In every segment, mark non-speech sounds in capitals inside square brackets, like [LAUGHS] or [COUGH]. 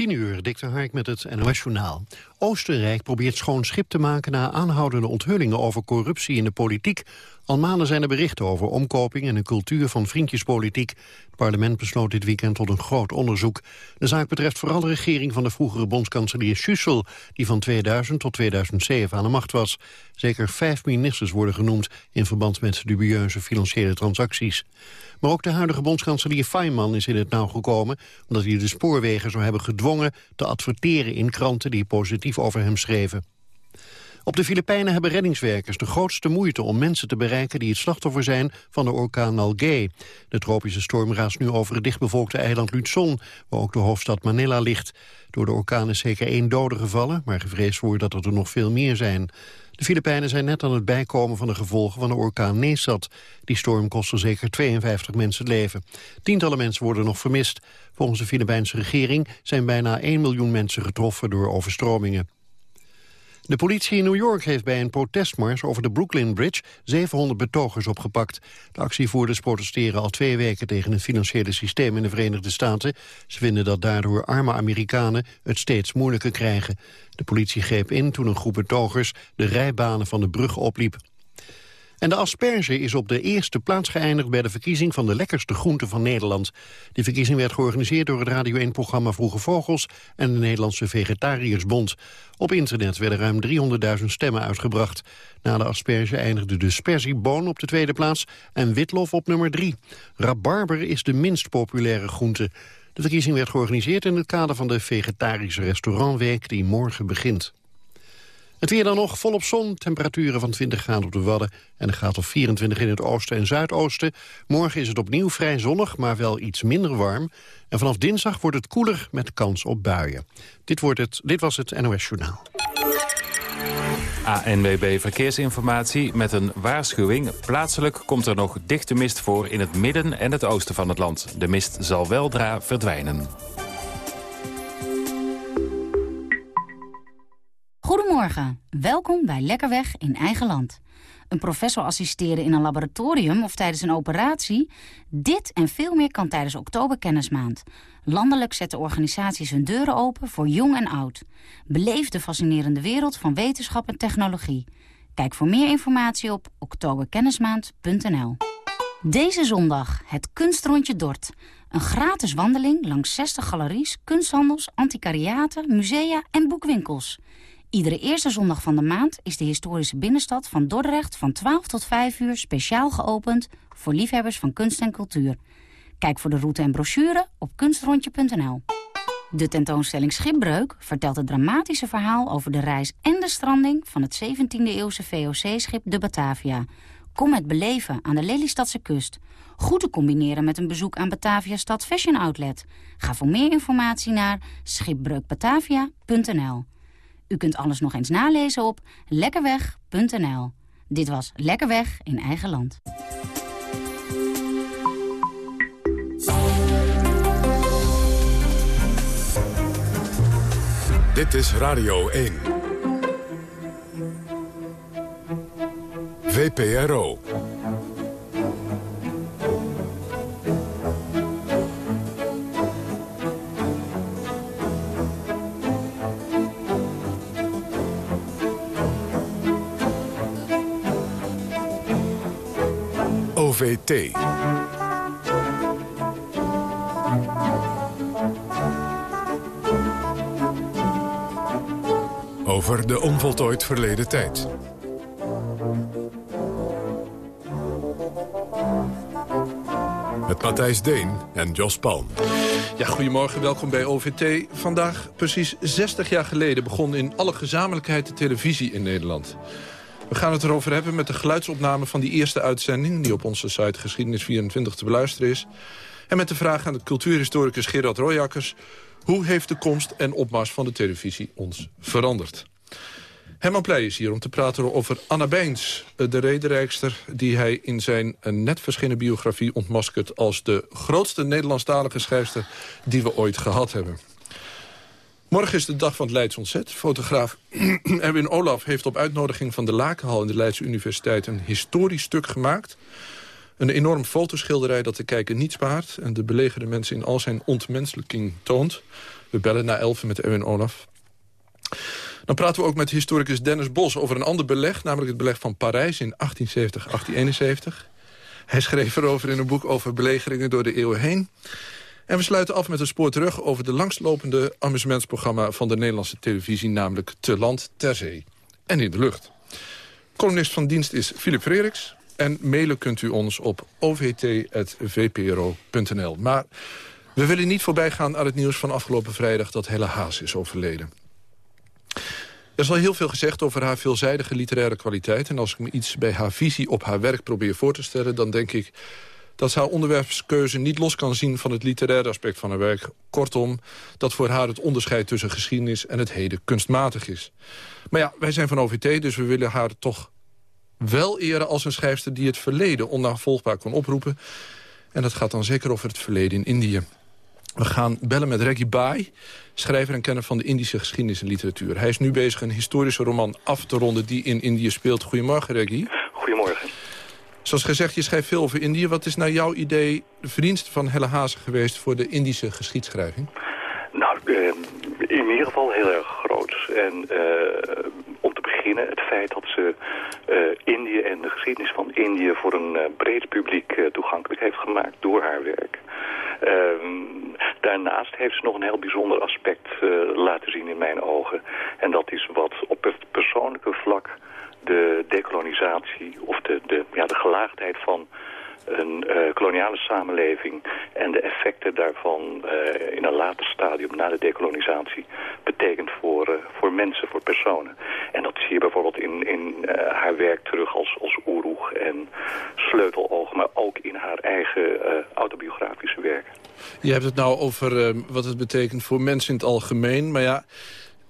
10 uur, Dikte Hark met het NOS-journaal. Oostenrijk probeert schoon schip te maken na aanhoudende onthullingen over corruptie in de politiek. Al maanden zijn er berichten over omkoping en een cultuur van vriendjespolitiek. Het parlement besloot dit weekend tot een groot onderzoek. De zaak betreft vooral de regering van de vroegere bondskanselier Schüssel... die van 2000 tot 2007 aan de macht was. Zeker vijf ministers worden genoemd in verband met dubieuze financiële transacties. Maar ook de huidige bondskanselier Feynman is in het nauw gekomen... omdat hij de spoorwegen zou hebben gedwongen te adverteren in kranten... die positief over hem schreven. Op de Filipijnen hebben reddingswerkers de grootste moeite om mensen te bereiken die het slachtoffer zijn van de orkaan Nalgae. De tropische storm raast nu over het dichtbevolkte eiland Luzon, waar ook de hoofdstad Manila ligt. Door de orkaan is zeker één dode gevallen, maar gevreesd wordt dat er nog veel meer zijn. De Filipijnen zijn net aan het bijkomen van de gevolgen van de orkaan Nesat. Die storm kostte zeker 52 mensen het leven. Tientallen mensen worden nog vermist. Volgens de Filipijnse regering zijn bijna 1 miljoen mensen getroffen door overstromingen. De politie in New York heeft bij een protestmars over de Brooklyn Bridge 700 betogers opgepakt. De actievoerders protesteren al twee weken tegen het financiële systeem in de Verenigde Staten. Ze vinden dat daardoor arme Amerikanen het steeds moeilijker krijgen. De politie greep in toen een groep betogers de rijbanen van de brug opliep. En de asperge is op de eerste plaats geëindigd bij de verkiezing van de lekkerste groente van Nederland. Die verkiezing werd georganiseerd door het Radio 1-programma Vroege Vogels en de Nederlandse Vegetariërsbond. Op internet werden ruim 300.000 stemmen uitgebracht. Na de asperge eindigde de sperzieboon op de tweede plaats en witlof op nummer 3. Rabarber is de minst populaire groente. De verkiezing werd georganiseerd in het kader van de Vegetarische Restaurantweek die morgen begint. Het weer dan nog volop zon, temperaturen van 20 graden op de Wadden... en een graad of 24 in het oosten en zuidoosten. Morgen is het opnieuw vrij zonnig, maar wel iets minder warm. En vanaf dinsdag wordt het koeler met kans op buien. Dit, wordt het, dit was het NOS Journaal. ANWB Verkeersinformatie met een waarschuwing. Plaatselijk komt er nog dichte mist voor in het midden en het oosten van het land. De mist zal weldra verdwijnen. Goedemorgen, welkom bij Lekkerweg in eigen land. Een professor assisteren in een laboratorium of tijdens een operatie? Dit en veel meer kan tijdens Oktober Kennismaand. Landelijk zetten organisaties hun deuren open voor jong en oud. Beleef de fascinerende wereld van wetenschap en technologie. Kijk voor meer informatie op oktoberkennismaand.nl. Deze zondag het Kunstrondje Dort. Een gratis wandeling langs 60 galeries, kunsthandels, antiquariaten, musea en boekwinkels. Iedere eerste zondag van de maand is de historische binnenstad van Dordrecht van 12 tot 5 uur speciaal geopend voor liefhebbers van kunst en cultuur. Kijk voor de route en brochure op kunstrondje.nl. De tentoonstelling Schipbreuk vertelt het dramatische verhaal over de reis en de stranding van het 17e-eeuwse VOC-schip de Batavia. Kom het beleven aan de Lelystadse kust. Goed te combineren met een bezoek aan Batavia Stad Fashion Outlet. Ga voor meer informatie naar schipbreukbatavia.nl. U kunt alles nog eens nalezen op lekkerweg.nl. Dit was Lekkerweg in eigen land. Dit is Radio 1. VPRO. OVT. Over de onvoltooid verleden tijd. Met Matthijs Deen en Jos Palm. Ja, goedemorgen, welkom bij OVT. Vandaag, precies 60 jaar geleden, begon in alle gezamenlijkheid de televisie in Nederland. We gaan het erover hebben met de geluidsopname van die eerste uitzending... die op onze site Geschiedenis24 te beluisteren is. En met de vraag aan de cultuurhistoricus Gerard Royakkers... hoe heeft de komst en opmars van de televisie ons veranderd? Herman Pleij is hier om te praten over Anna Beins, de rederijkster... die hij in zijn net verschenen biografie ontmaskert... als de grootste Nederlandstalige schrijfster die we ooit gehad hebben. Morgen is de dag van het Leids Ontzet. Fotograaf [CLEARS THROAT] Erwin Olaf heeft op uitnodiging van de Lakenhal... in de Leidse Universiteit een historisch stuk gemaakt. Een enorm fotoschilderij dat de kijker niet spaart... en de belegerde mensen in al zijn ontmenselijking toont. We bellen naar Elfen met Erwin Olaf. Dan praten we ook met historicus Dennis Bos over een ander beleg... namelijk het beleg van Parijs in 1870-1871. Hij schreef erover in een boek over belegeringen door de eeuwen heen. En we sluiten af met een spoor terug over de langstlopende amusementsprogramma van de Nederlandse televisie, namelijk Te Land, Ter Zee en in de lucht. Columnist van dienst is Philip Freriks. En mailen kunt u ons op ovt.vpro.nl. Maar we willen niet voorbij gaan aan het nieuws van afgelopen vrijdag... dat Helle Haas is overleden. Er is al heel veel gezegd over haar veelzijdige literaire kwaliteit. En als ik me iets bij haar visie op haar werk probeer voor te stellen... dan denk ik dat haar onderwerpskeuze niet los kan zien van het literaire aspect van haar werk. Kortom, dat voor haar het onderscheid tussen geschiedenis en het heden kunstmatig is. Maar ja, wij zijn van OVT, dus we willen haar toch wel eren als een schrijfster die het verleden onnavolgbaar kon oproepen. En dat gaat dan zeker over het verleden in Indië. We gaan bellen met Reggie Bai, schrijver en kenner van de Indische geschiedenis en literatuur. Hij is nu bezig een historische roman af te ronden die in Indië speelt. Goedemorgen, Reggie. Zoals gezegd, je schrijft veel over Indië. Wat is naar jouw idee de verdienste van Helle Hazen geweest... voor de Indische geschiedschrijving? Nou, eh, in ieder geval heel erg groot. En uh, om te beginnen het feit dat ze uh, Indië en de geschiedenis van Indië... voor een breed publiek toegankelijk heeft gemaakt door haar werk. Ehm, daarnaast heeft ze nog een heel bijzonder aspect laten zien in mijn ogen. En dat is wat op het persoonlijke vlak de decolonisatie of de, de, ja, de gelaagdheid van een uh, koloniale samenleving en de effecten daarvan uh, in een later stadium na de decolonisatie betekent voor, uh, voor mensen, voor personen. En dat zie je bijvoorbeeld in, in haar werk terug als, als oeroeg en sleutelogen, maar ook in haar eigen autobiografische werk. Je hebt het nou over wat het betekent voor mensen in het algemeen, maar ja...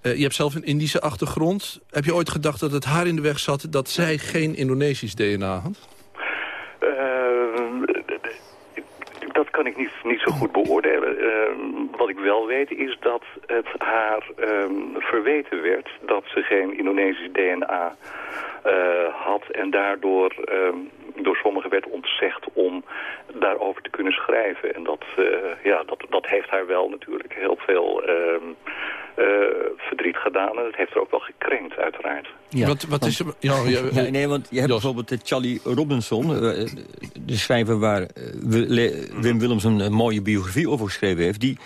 Uh, je hebt zelf een Indische achtergrond. Heb je ooit gedacht dat het haar in de weg zat dat zij geen Indonesisch DNA had? Uh, dat kan ik niet, niet zo goed beoordelen. Uh, wat ik wel weet is dat het haar um, verweten werd dat ze geen Indonesisch DNA had en daardoor door sommigen werd ontzegd om daarover te kunnen schrijven. En dat, ja, dat, dat heeft haar wel natuurlijk heel veel uh, verdriet gedaan. En dat heeft er ook wel gekrenkt, uiteraard. Ja, wat, wat is er... Ja, ja, ja, nee, want je hebt bijvoorbeeld Charlie Robinson, eh, de schrijver waar eh, Wim Willems een mooie biografie over geschreven heeft. Die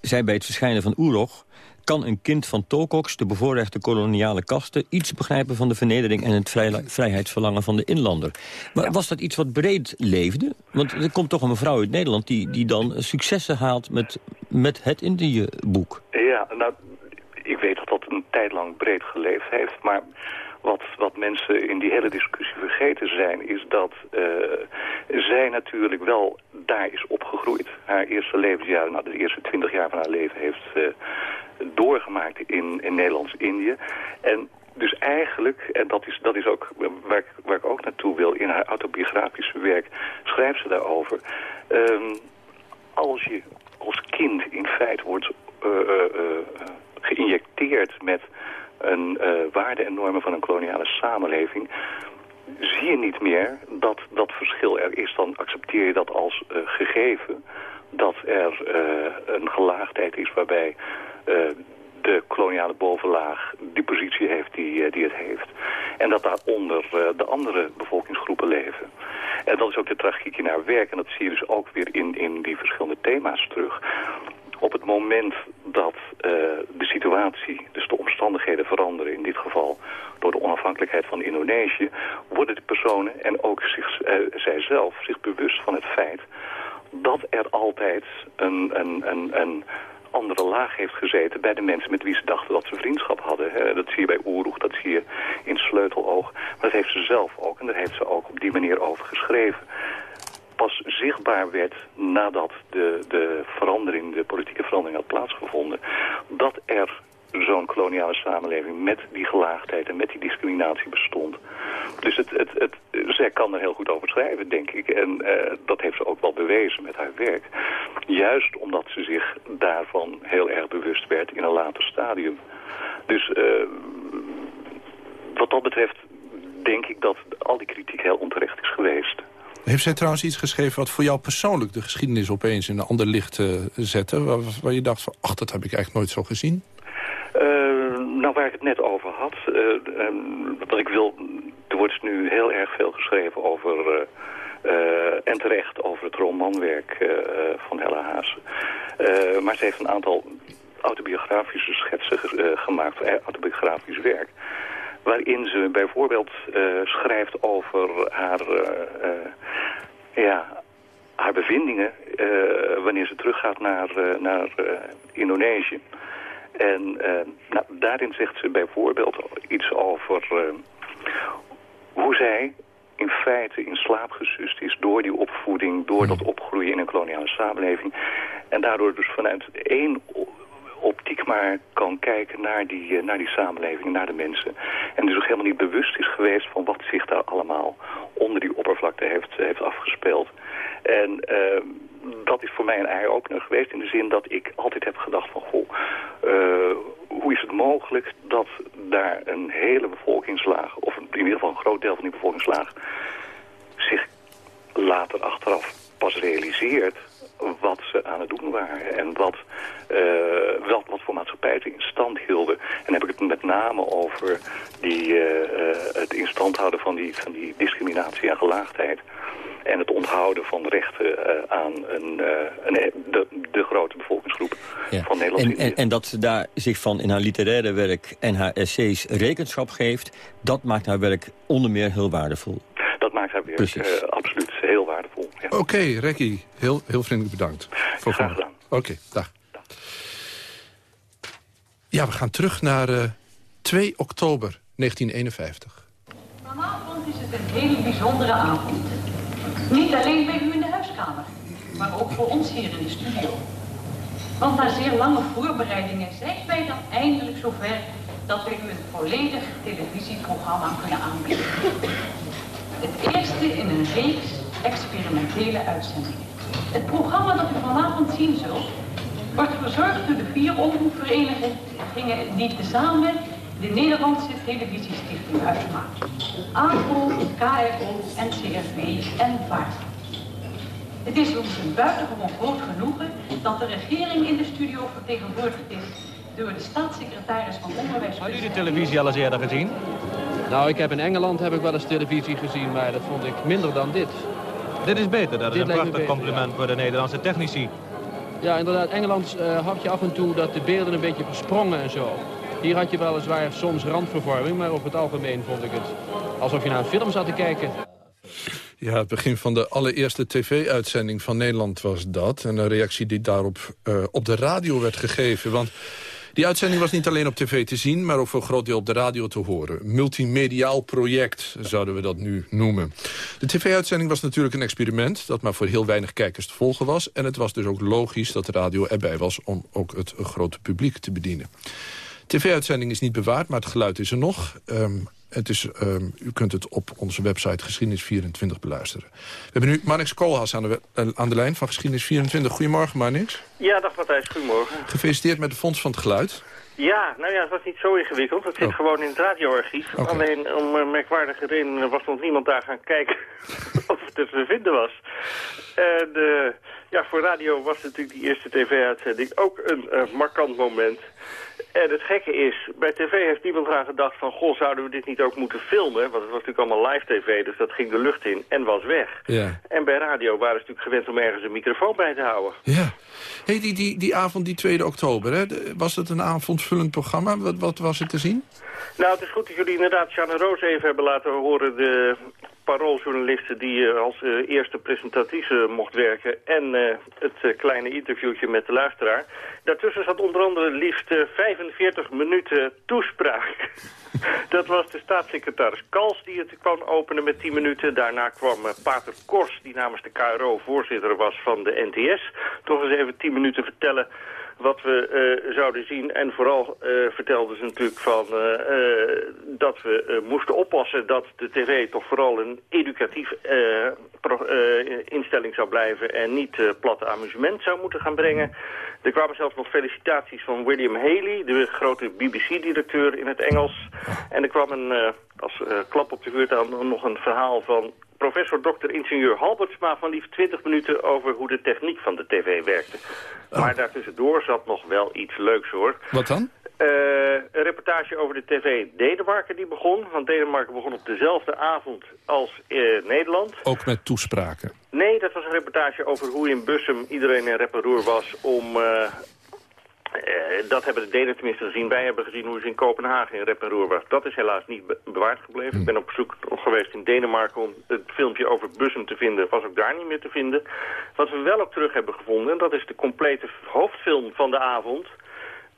zei bij het verschijnen van Oerog kan een kind van Tokoks, de bevoorrechte koloniale kasten... iets begrijpen van de vernedering en het vrijheidsverlangen van de inlander. Maar was dat iets wat breed leefde? Want er komt toch een mevrouw uit Nederland die, die dan successen haalt met, met het Indië-boek. Ja, nou, ik weet dat dat een tijd lang breed geleefd heeft, maar... Wat, wat mensen in die hele discussie vergeten zijn... is dat uh, zij natuurlijk wel daar is opgegroeid. Haar eerste levensjaren, nou de eerste twintig jaar van haar leven... heeft uh, doorgemaakt in, in Nederlands-Indië. En dus eigenlijk, en dat is, dat is ook waar ik, waar ik ook naartoe wil... in haar autobiografische werk schrijft ze daarover... Um, als je als kind in feite wordt uh, geïnjecteerd met een waarde en normen van een koloniale samenleving zie je niet meer dat dat verschil er is. Dan accepteer je dat als gegeven dat er een gelaagdheid is waarbij uh, de koloniale bovenlaag die positie heeft die, uh, die het heeft. En dat daaronder uh, de andere bevolkingsgroepen leven. En dat is ook de tragiek in haar werk. En dat zie je dus ook weer in, in die verschillende thema's terug. Op het moment dat de situatie, dus de omstandigheden veranderen... in dit geval door de onafhankelijkheid van Indonesië... worden de personen en ook zich, zijzelf zich bewust van het feit... dat er altijd een, een, een, een andere laag heeft gezeten bij de mensen met wie ze dachten dat ze vriendschap hadden. Dat zie je bij Oeroeg, dat zie je in Sleuteloog. Maar dat heeft ze zelf ook en daar heeft ze ook op die manier over geschreven. Pas zichtbaar werd nadat de, de verandering, de politieke verandering had plaatsgevonden, dat er zo'n koloniale samenleving met die gelaagdheid en met die discriminatie bestond. Dus het, het, het, zij kan er heel goed over schrijven, denk ik. En uh, dat heeft ze ook wel bewezen met haar werk. Juist omdat ze zich daarvan heel erg bewust werd in een later stadium. Dus uh, wat dat betreft denk ik dat al die kritiek heel onterecht is geweest. Heeft zij trouwens iets geschreven wat voor jou persoonlijk de geschiedenis opeens in een ander licht uh, zette? Waar, je dacht van, ach, dat heb ik eigenlijk nooit zo gezien? Uh, nou, waar ik het net over had, uh, wat ik wil, er wordt nu heel erg veel geschreven over, en terecht, over het romanwerk van Hella Haase. maar ze heeft een aantal autobiografische schetsen gemaakt, autobiografisch werk waarin ze bijvoorbeeld uh, schrijft over haar, uh, ja, haar bevindingen wanneer ze teruggaat naar, naar Indonesië. En nou, daarin zegt ze bijvoorbeeld iets over hoe zij in feite in slaap gesust is door die opvoeding, door dat opgroeien in een koloniale samenleving. En daardoor dus vanuit één optiek maar kan kijken naar die, uh, naar die samenleving, naar de mensen. En dus ook helemaal niet bewust is geweest van wat zich daar allemaal onder die oppervlakte heeft, heeft afgespeeld. En uh, dat is voor mij een eye-opener geweest in de zin dat ik altijd heb gedacht van... goh, uh, hoe is het mogelijk dat daar een hele bevolkingslaag... of in ieder geval een groot deel van die bevolkingslaag... zich later achteraf pas realiseert wat ze aan het doen waren en wat, uh, wat, wat voor maatschappij ze in stand hielden. En dan heb ik het met name over die, uh, het in stand houden van die, van die discriminatie en gelaagdheid. En het onthouden van rechten aan een, een, de, de grote bevolkingsgroep van Nederland. En, en, en, dat ze daar zich van in haar literaire werk en haar essays rekenschap geeft... dat maakt haar werk onder meer heel waardevol. Dat maakt haar werk absoluut heel waardevol. Ja. Oké, okay, Rekkie, heel, heel vriendelijk bedankt. Voor Graag gedaan. Oké, okay, dag. Ja, we gaan terug naar uh, 2 oktober 1951. Vanavond is het een hele bijzondere avond. Niet alleen bij u in de huiskamer, maar ook voor ons hier in de studio. Want na zeer lange voorbereidingen zijn wij dan eindelijk zover dat we u een volledig televisieprogramma kunnen aanbieden. Het eerste in een reeks experimentele uitzendingen. Het programma dat u vanavond zien zult, wordt verzorgd door de vier omroepverenigingen die tezamen de Nederlandse televisiestichting uitmaken. AVRO, KRO, NCRV en VART. Het is ons een buitengewoon groot genoegen dat de regering in de studio vertegenwoordigd is door de staatssecretaris van Onderwijs. Had u de televisie al eens eerder gezien? Nou, ik heb in Engeland heb ik wel eens televisie gezien, maar dat vond ik minder dan dit. Dit is beter, dat is een prachtig compliment voor de Nederlandse technici. Ja, inderdaad. Engeland uh, had je af en toe dat de beelden een beetje versprongen en zo. Hier had je weliswaar soms randvervorming, maar over het algemeen vond ik het alsof je naar een film zat te kijken. Ja, het begin van de allereerste tv-uitzending van Nederland was dat. En een reactie die daarop uh, op de radio werd gegeven. Want die uitzending was niet alleen op tv te zien... maar ook voor een groot deel op de radio te horen. Multimediaal project zouden we dat nu noemen. De tv-uitzending was natuurlijk een experiment... dat maar voor heel weinig kijkers te volgen was. En het was dus ook logisch dat de radio erbij was... om ook het grote publiek te bedienen. TV-uitzending is niet bewaard, maar het geluid is er nog. Um, het is, um, u kunt het op onze website Geschiedenis24 beluisteren. We hebben nu Marnix Koolhaas aan de, uh, aan de lijn van Geschiedenis24. Goedemorgen, Marnix. Ja, dag Matthijs, goedemorgen. Gefeliciteerd met de Fonds van het Geluid. Ja, nou ja, het was niet zo ingewikkeld. Het zit oh. gewoon in het radioarchief. Okay. Alleen om een merkwaardige reden was nog niemand daar gaan kijken [LAUGHS] of het te vinden was. En uh, ja, voor radio was natuurlijk die eerste tv-uitzending ook een uh, markant moment. En het gekke is, bij tv heeft niemand aan gedacht van... goh, zouden we dit niet ook moeten filmen? Want het was natuurlijk allemaal live tv, dus dat ging de lucht in en was weg. Ja. En bij radio waren ze natuurlijk gewend om ergens een microfoon bij te houden. Ja. Hey, die, die, die avond, die 2 oktober, hè, was het een avondvullend programma? Wat, wat was er te zien? Nou, het is goed dat jullie inderdaad Sjanne Roos even hebben laten horen... de parooljournalisten die uh, als uh, eerste presentatrice mocht werken... en uh, het kleine interviewtje met de luisteraar. Daartussen zat onder andere liefst 45 minuten toespraak. [LAUGHS] Dat was de staatssecretaris Kals die het kwam openen met 10 minuten. Daarna kwam Pater Kors, die namens de KRO voorzitter was van de NTS... toch eens even 10 minuten vertellen wat we uh, zouden zien. En vooral uh, vertelden ze natuurlijk van uh, dat we moesten oppassen dat de tv toch vooral een educatief instelling zou blijven en niet platte amusement zou moeten gaan brengen. Er kwamen zelfs nog felicitaties van William Haley, de grote BBC-directeur in het Engels. En er kwam een, als klap op de vuurt aan nog een verhaal van professor Dr. ingenieur Halbertsma van liefst 20 minuten over hoe de techniek van de tv werkte. Oh. Maar daartussendoor zat nog wel iets leuks hoor. Wat dan? Eh, een reportage over de tv Denemarken die begon. Want Denemarken begon op dezelfde avond als eh, Nederland. Ook met toespraken. Nee, dat was een reportage over hoe in Bussum iedereen in reparoer was om... eh, eh, dat hebben de Denen tenminste gezien. Wij hebben gezien hoe ze in Kopenhagen in reparoer was. Dat is helaas niet be- bewaard gebleven. Ik ben op zoek geweest in Denemarken om het filmpje over Bussum te vinden. Was ook daar niet meer te vinden. Wat we wel ook terug hebben gevonden, en dat is de complete hoofdfilm van de avond.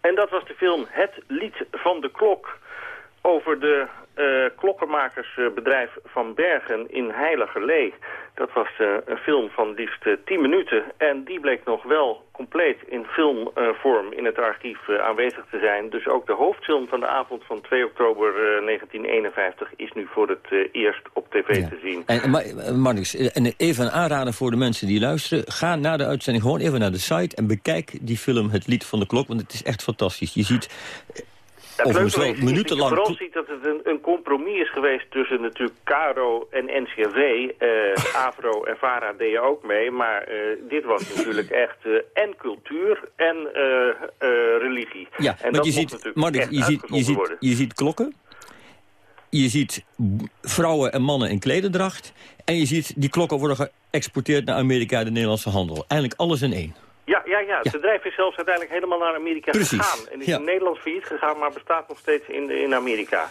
En dat was de film Het Lied van de Klok over de eh, klokkenmakersbedrijf Van Bergen in Heiligerlee. Dat was eh, een film van liefst eh, 10 minuten. En die bleek nog wel compleet in filmvorm in het archief eh, aanwezig te zijn. Dus ook de hoofdfilm van de avond van 2 oktober eh, 1951 is nu voor het eh, eerst op tv te zien. En, maar, eh, Marnix, eh, en even een aanrader voor de mensen die luisteren. Ga na de uitzending gewoon even naar de site en bekijk die film Het Lied van de Klok. Want het is echt fantastisch. Je ziet Het overigens wel minutenlang... vooral ziet dat het een, een compromis is geweest tussen natuurlijk Caro en NCRV. eh Avro [LAUGHS] en VARA deden ook mee, maar eh, dit was natuurlijk [CLEARS THROAT] echt eh, en cultuur en religie. Ja, en want dat je ziet, je, ziet, je, ziet, je ziet klokken. Je ziet vrouwen en mannen in klederdracht. En je ziet die klokken worden geëxporteerd naar Amerika, de Nederlandse handel. Eigenlijk alles in één. Ja, ja, ja, het bedrijf is zelfs uiteindelijk helemaal naar Amerika Precies, gegaan. En is in Nederland failliet gegaan, maar bestaat nog steeds in, in Amerika.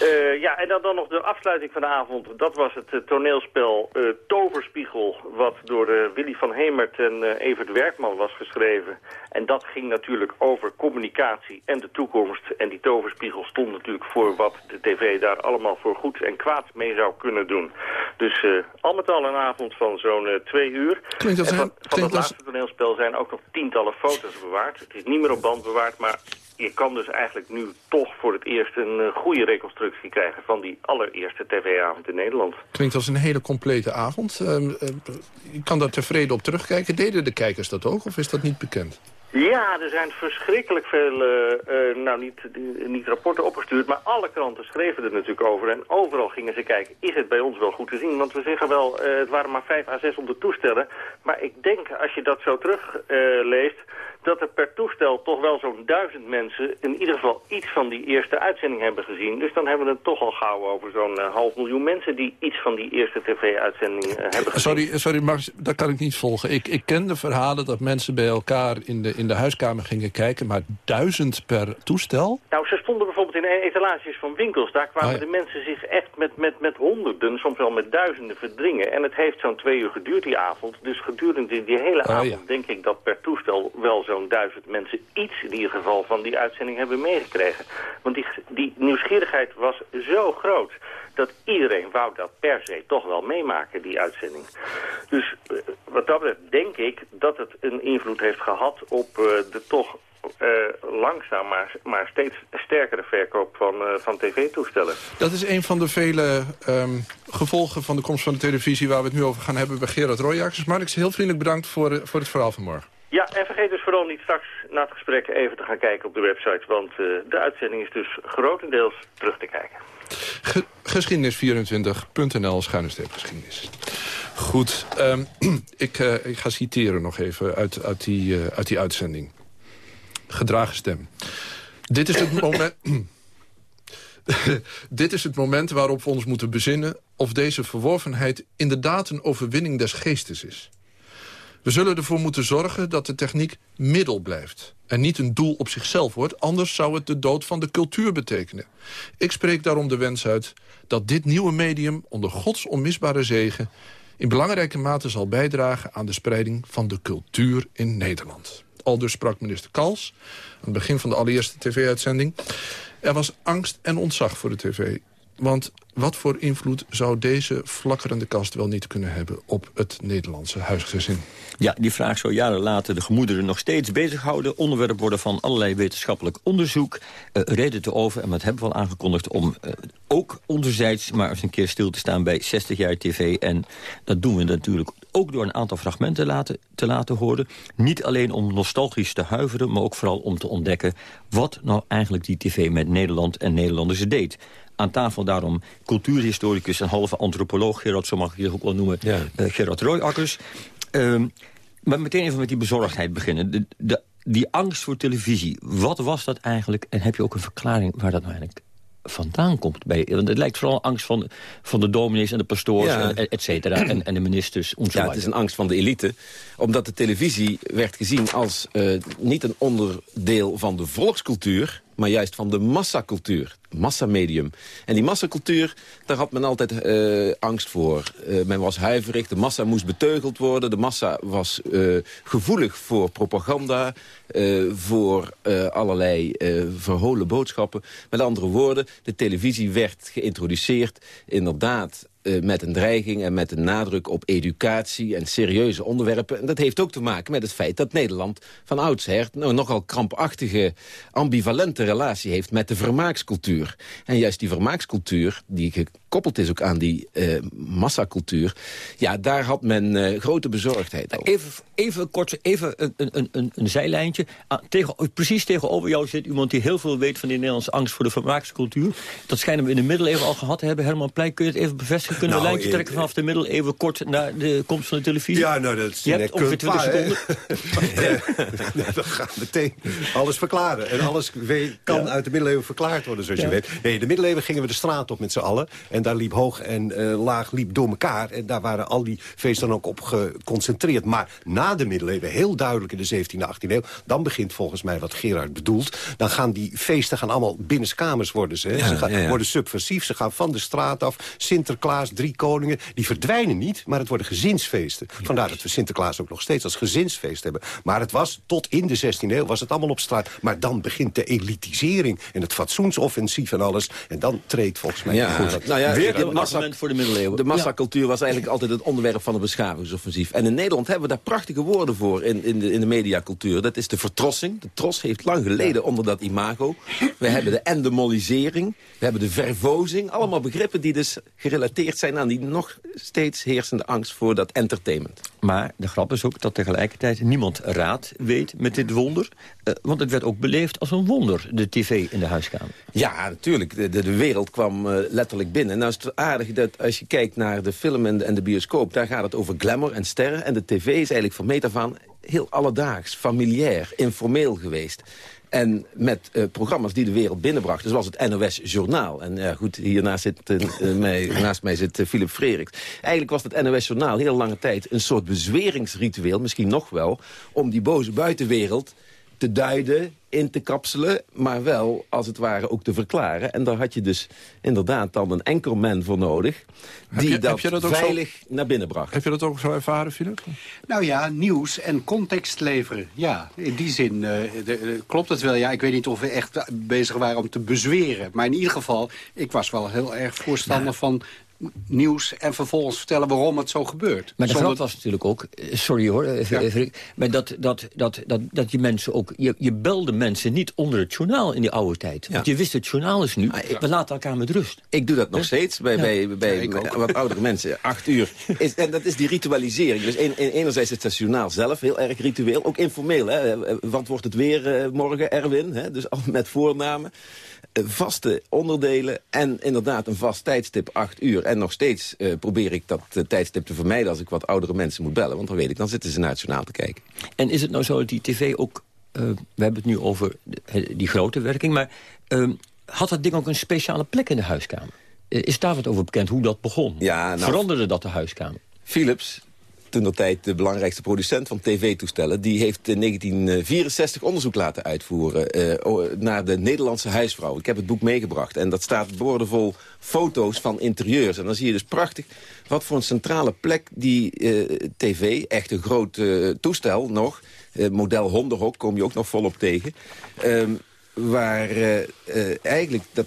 Eh, ja, en dan, dan nog de afsluiting van de avond. Dat was het eh, toneelspel eh, Toverspiegel, wat door Willy van Hemert en Evert Werkman was geschreven. En dat ging natuurlijk over communicatie en de toekomst. En die toverspiegel stond natuurlijk voor wat de tv daar allemaal voor goed en kwaad mee zou kunnen doen. Dus eh, al met al een avond van zo'n eh, twee uur. Klinkt als en van, van dat als- laatste toneelspel zijn ook nog tientallen foto's bewaard. Het is niet meer op band bewaard, maar je kan dus eigenlijk nu toch voor het eerst een eh, goede reconstructie krijgen van die allereerste tv-avond in Nederland. Klinkt als een hele complete avond. Ehm, eh, je kan daar tevreden op terugkijken. Deden de kijkers dat ook, of is dat niet bekend? Ja, er zijn verschrikkelijk veel, eh, eh, nou niet, eh, niet rapporten opgestuurd, maar alle kranten schreven er natuurlijk over. En overal gingen ze kijken, is het bij ons wel goed te zien? Want we zeggen wel, het waren maar 5 à 600 toestellen. Maar ik denk, als je dat zo terugleest, leest, dat er per toestel toch wel zo'n duizend mensen in ieder geval iets van die eerste uitzending hebben gezien. Dus dan hebben we het toch al gauw over zo'n eh, half miljoen mensen die iets van die eerste tv-uitzending eh, hebben gezien. Sorry, sorry Max, dat kan ik niet volgen. Ik, ik ken de verhalen dat mensen bij elkaar in de, in de huiskamer gingen kijken... maar duizend per toestel? Nou, ze stonden bijvoorbeeld in etalages van winkels. Daar kwamen Ah, ja. de mensen zich echt met, met, met honderden, soms wel met duizenden verdringen. En het heeft zo'n twee uur geduurd die avond. Dus gedurende die, hele Ah, avond ja. denk ik dat per toestel wel zo'n duizend mensen iets in ieder geval van die uitzending hebben meegekregen. Want die, die nieuwsgierigheid was zo groot dat iedereen wou dat per se toch wel meemaken, die uitzending. Dus eh, wat dat betreft denk ik dat het een invloed heeft gehad op eh, de toch eh, langzaam maar, maar steeds sterkere verkoop van, van tv-toestellen. Dat is een van de vele ehm, gevolgen van de komst van de televisie... waar we het nu over gaan hebben bij Gerard Royakkers. Marnix, heel vriendelijk bedankt voor, voor het verhaal van morgen. Ja, en vergeet dus vooral niet straks na het gesprek even te gaan kijken op de website. Want eh, de uitzending is dus grotendeels terug te kijken. Ge geschiedenis24.nl, schuine geschiedenis. Goed, ehm, [CLEARS THROAT] ik, eh, ik ga citeren nog even uit, uit, die, eh, uit die uitzending. Gedragen stem. Dit is het [COUGHS] moment... [CLEARS THROAT] Dit is het moment waarop we ons moeten bezinnen... of deze verworvenheid inderdaad een overwinning des geestes is. We zullen ervoor moeten zorgen dat de techniek middel blijft... en niet een doel op zichzelf wordt, anders zou het de dood van de cultuur betekenen. Ik spreek daarom de wens uit dat dit nieuwe medium onder Gods onmisbare zegen... in belangrijke mate zal bijdragen aan de spreiding van de cultuur in Nederland. Aldus sprak minister Kals aan het begin van de allereerste tv-uitzending. Er was angst en ontzag voor de tv. Want wat voor invloed zou deze flakkerende kast wel niet kunnen hebben... op het Nederlandse huisgezin? Ja, die vraag zou jaren later de gemoederen nog steeds bezighouden. Onderwerp worden van allerlei wetenschappelijk onderzoek. Eh, reden te over, en dat hebben we al aangekondigd... om eh, ook onderzijds maar eens een keer stil te staan bij 60 jaar tv. En dat doen we natuurlijk ook door een aantal fragmenten laten, te laten horen. Niet alleen om nostalgisch te huiveren, maar ook vooral om te ontdekken... wat nou eigenlijk die tv met Nederland en Nederlanders deed. Aan tafel daarom cultuurhistoricus en halve antropoloog... Gerard, zo mag je het ook wel noemen, ja. Gerard Royakkers. Ehm, maar meteen even met die bezorgdheid beginnen. De, de, die angst voor televisie, wat was dat eigenlijk? En heb je ook een verklaring waar dat nou eigenlijk vandaan komt. Bij, want het lijkt vooral angst van, van de dominees en de pastoors, en, et cetera, en, en de ministers. Ja, het is een angst van de elite. Omdat de televisie werd gezien als uh, niet een onderdeel van de volkscultuur maar juist van de massacultuur, massamedium. En die massacultuur, daar had men altijd uh, angst voor. Uh, men was huiverig, de massa moest beteugeld worden. De massa was uh, gevoelig voor propaganda, voor allerlei verholen boodschappen. Met andere woorden, de televisie werd geïntroduceerd inderdaad uh, met een dreiging en met een nadruk op educatie en serieuze onderwerpen. En dat heeft ook te maken met het feit dat Nederland van oudsher... nou, nogal krampachtige, ambivalente relatie heeft met de vermaakscultuur. En juist die vermaakscultuur, die gekoppeld is ook aan die uh, massacultuur... ja, daar had men uh, grote bezorgdheid over. Even, even kort, even een, een, een, een zijlijntje. Ah, tegen, precies tegenover jou zit iemand die heel veel weet van die Nederlandse angst voor de vermaakscultuur. Dat schijnen we in de middeleeuwen al gehad te hebben. Herman Pleij, kun je het even bevestigen? Kunnen we een nou, lijntje trekken vanaf de middeleeuwen kort naar de komst van de televisie? Ja, nou, dat is Je hebt ongeveer 20 seconden. we [LAUGHS] gaan meteen alles verklaren. En alles kan uit de middeleeuwen verklaard worden, zoals je weet. Nee, de middeleeuwen gingen we de straat op met z'n allen. En daar liep hoog en uh, laag liep door elkaar. En daar waren al die feesten dan ook op geconcentreerd. Maar na de middeleeuwen, heel duidelijk in de 17e, 18e eeuw... dan begint volgens mij wat Gerard bedoelt. Dan gaan die feesten gaan allemaal binnenskamers worden. Ze, ze gaan, worden subversief, ze gaan van de straat af. Sinterklaas, drie koningen, die verdwijnen niet... maar het worden gezinsfeesten. Vandaar dat we Sinterklaas ook nog steeds als gezinsfeest hebben. Maar het was tot in de 16e eeuw was het allemaal op straat. Maar dan begint de elitisering en het fatsoensoffensief en alles. En dan treedt volgens mij... Ja, goed, nou ja, weer een massa, voor de middeleeuwen. De massacultuur was eigenlijk altijd het onderwerp van een beschavingsoffensief. En in Nederland hebben we daar prachtige woorden voor in, in, de, in de mediacultuur. Dat is de vertrossing. De tros heeft lang geleden onder dat imago. We hebben de endemolisering. We hebben de vervozing. Allemaal begrippen die dus gerelateerd zijn aan die nog steeds heersende angst voor dat entertainment. Maar de grap is ook dat tegelijkertijd niemand raad weet met dit wonder. Uh, want het werd ook beleefd als een wonder, de tv in de huiskamer. Ja, natuurlijk. De, de, de wereld kwam uh, letterlijk binnen. Nou is het aardig dat als je kijkt naar de film en de, en de bioscoop... daar gaat het over glamour en sterren. En de tv is eigenlijk van meet af aan heel alledaags, familiair, informeel geweest. En met uh, programma's die de wereld binnenbrachten, zoals het NOS Journaal. En ja, goed, hiernaast zit, uh, mij, [LAUGHS] naast mij zit uh, Philip Freriks. Eigenlijk was het NOS Journaal heel lange tijd een soort bezweringsritueel, misschien nog wel, om die boze buitenwereld te duiden, in te kapselen... maar wel, als het ware, ook te verklaren. En daar had je dus inderdaad dan een enkel man voor nodig... die je, dat, dat veilig zo, naar binnen bracht. Heb je dat ook zo ervaren, Philip? Nou ja, nieuws en context leveren. Ja, in die zin uh, de, klopt het wel. Ja, ik weet niet of we echt bezig waren om te bezweren. Maar in ieder geval, ik was wel heel erg voorstander van nieuws en vervolgens vertellen waarom het zo gebeurt. Maar de Zonder... grap was natuurlijk ook, eh, sorry hoor, even, ja. maar dat, dat, dat, dat, dat je mensen ook, je, je belde mensen niet onder het journaal in die oude tijd. Ja. Want je wist het journaal is nu, ik, we laten elkaar met rust. Ik doe dat nog steeds bij, bij, bij, bij wat oudere [LAUGHS] mensen, acht uur. Is, en dat is die ritualisering. Dus een, enerzijds is het journaal zelf heel erg ritueel, ook informeel. Hè? Wat wordt het weer uh, morgen, Erwin? Hè? Dus al met voornamen vaste onderdelen en inderdaad een vast tijdstip, acht uur. En nog steeds uh, probeer ik dat uh, tijdstip te vermijden als ik wat oudere mensen moet bellen. Want dan weet ik, dan zitten ze nationaal te kijken. En is het nou zo dat die tv ook, uh, we hebben het nu over die grote werking, maar ehm, had dat ding ook een speciale plek in de huiskamer? is daar wat over bekend hoe dat begon? Ja, nou, Veranderde dat de huiskamer? Philips, toen de tijd de belangrijkste producent van tv-toestellen... die heeft in 1964 onderzoek laten uitvoeren uh, naar de Nederlandse huisvrouw. Ik heb het boek meegebracht en dat staat boordevol foto's van interieurs. En dan zie je dus prachtig wat voor een centrale plek die uh, tv, echt een groot uh, toestel nog... model Honderhok kom je ook nog volop tegen... Um, waar eigenlijk dat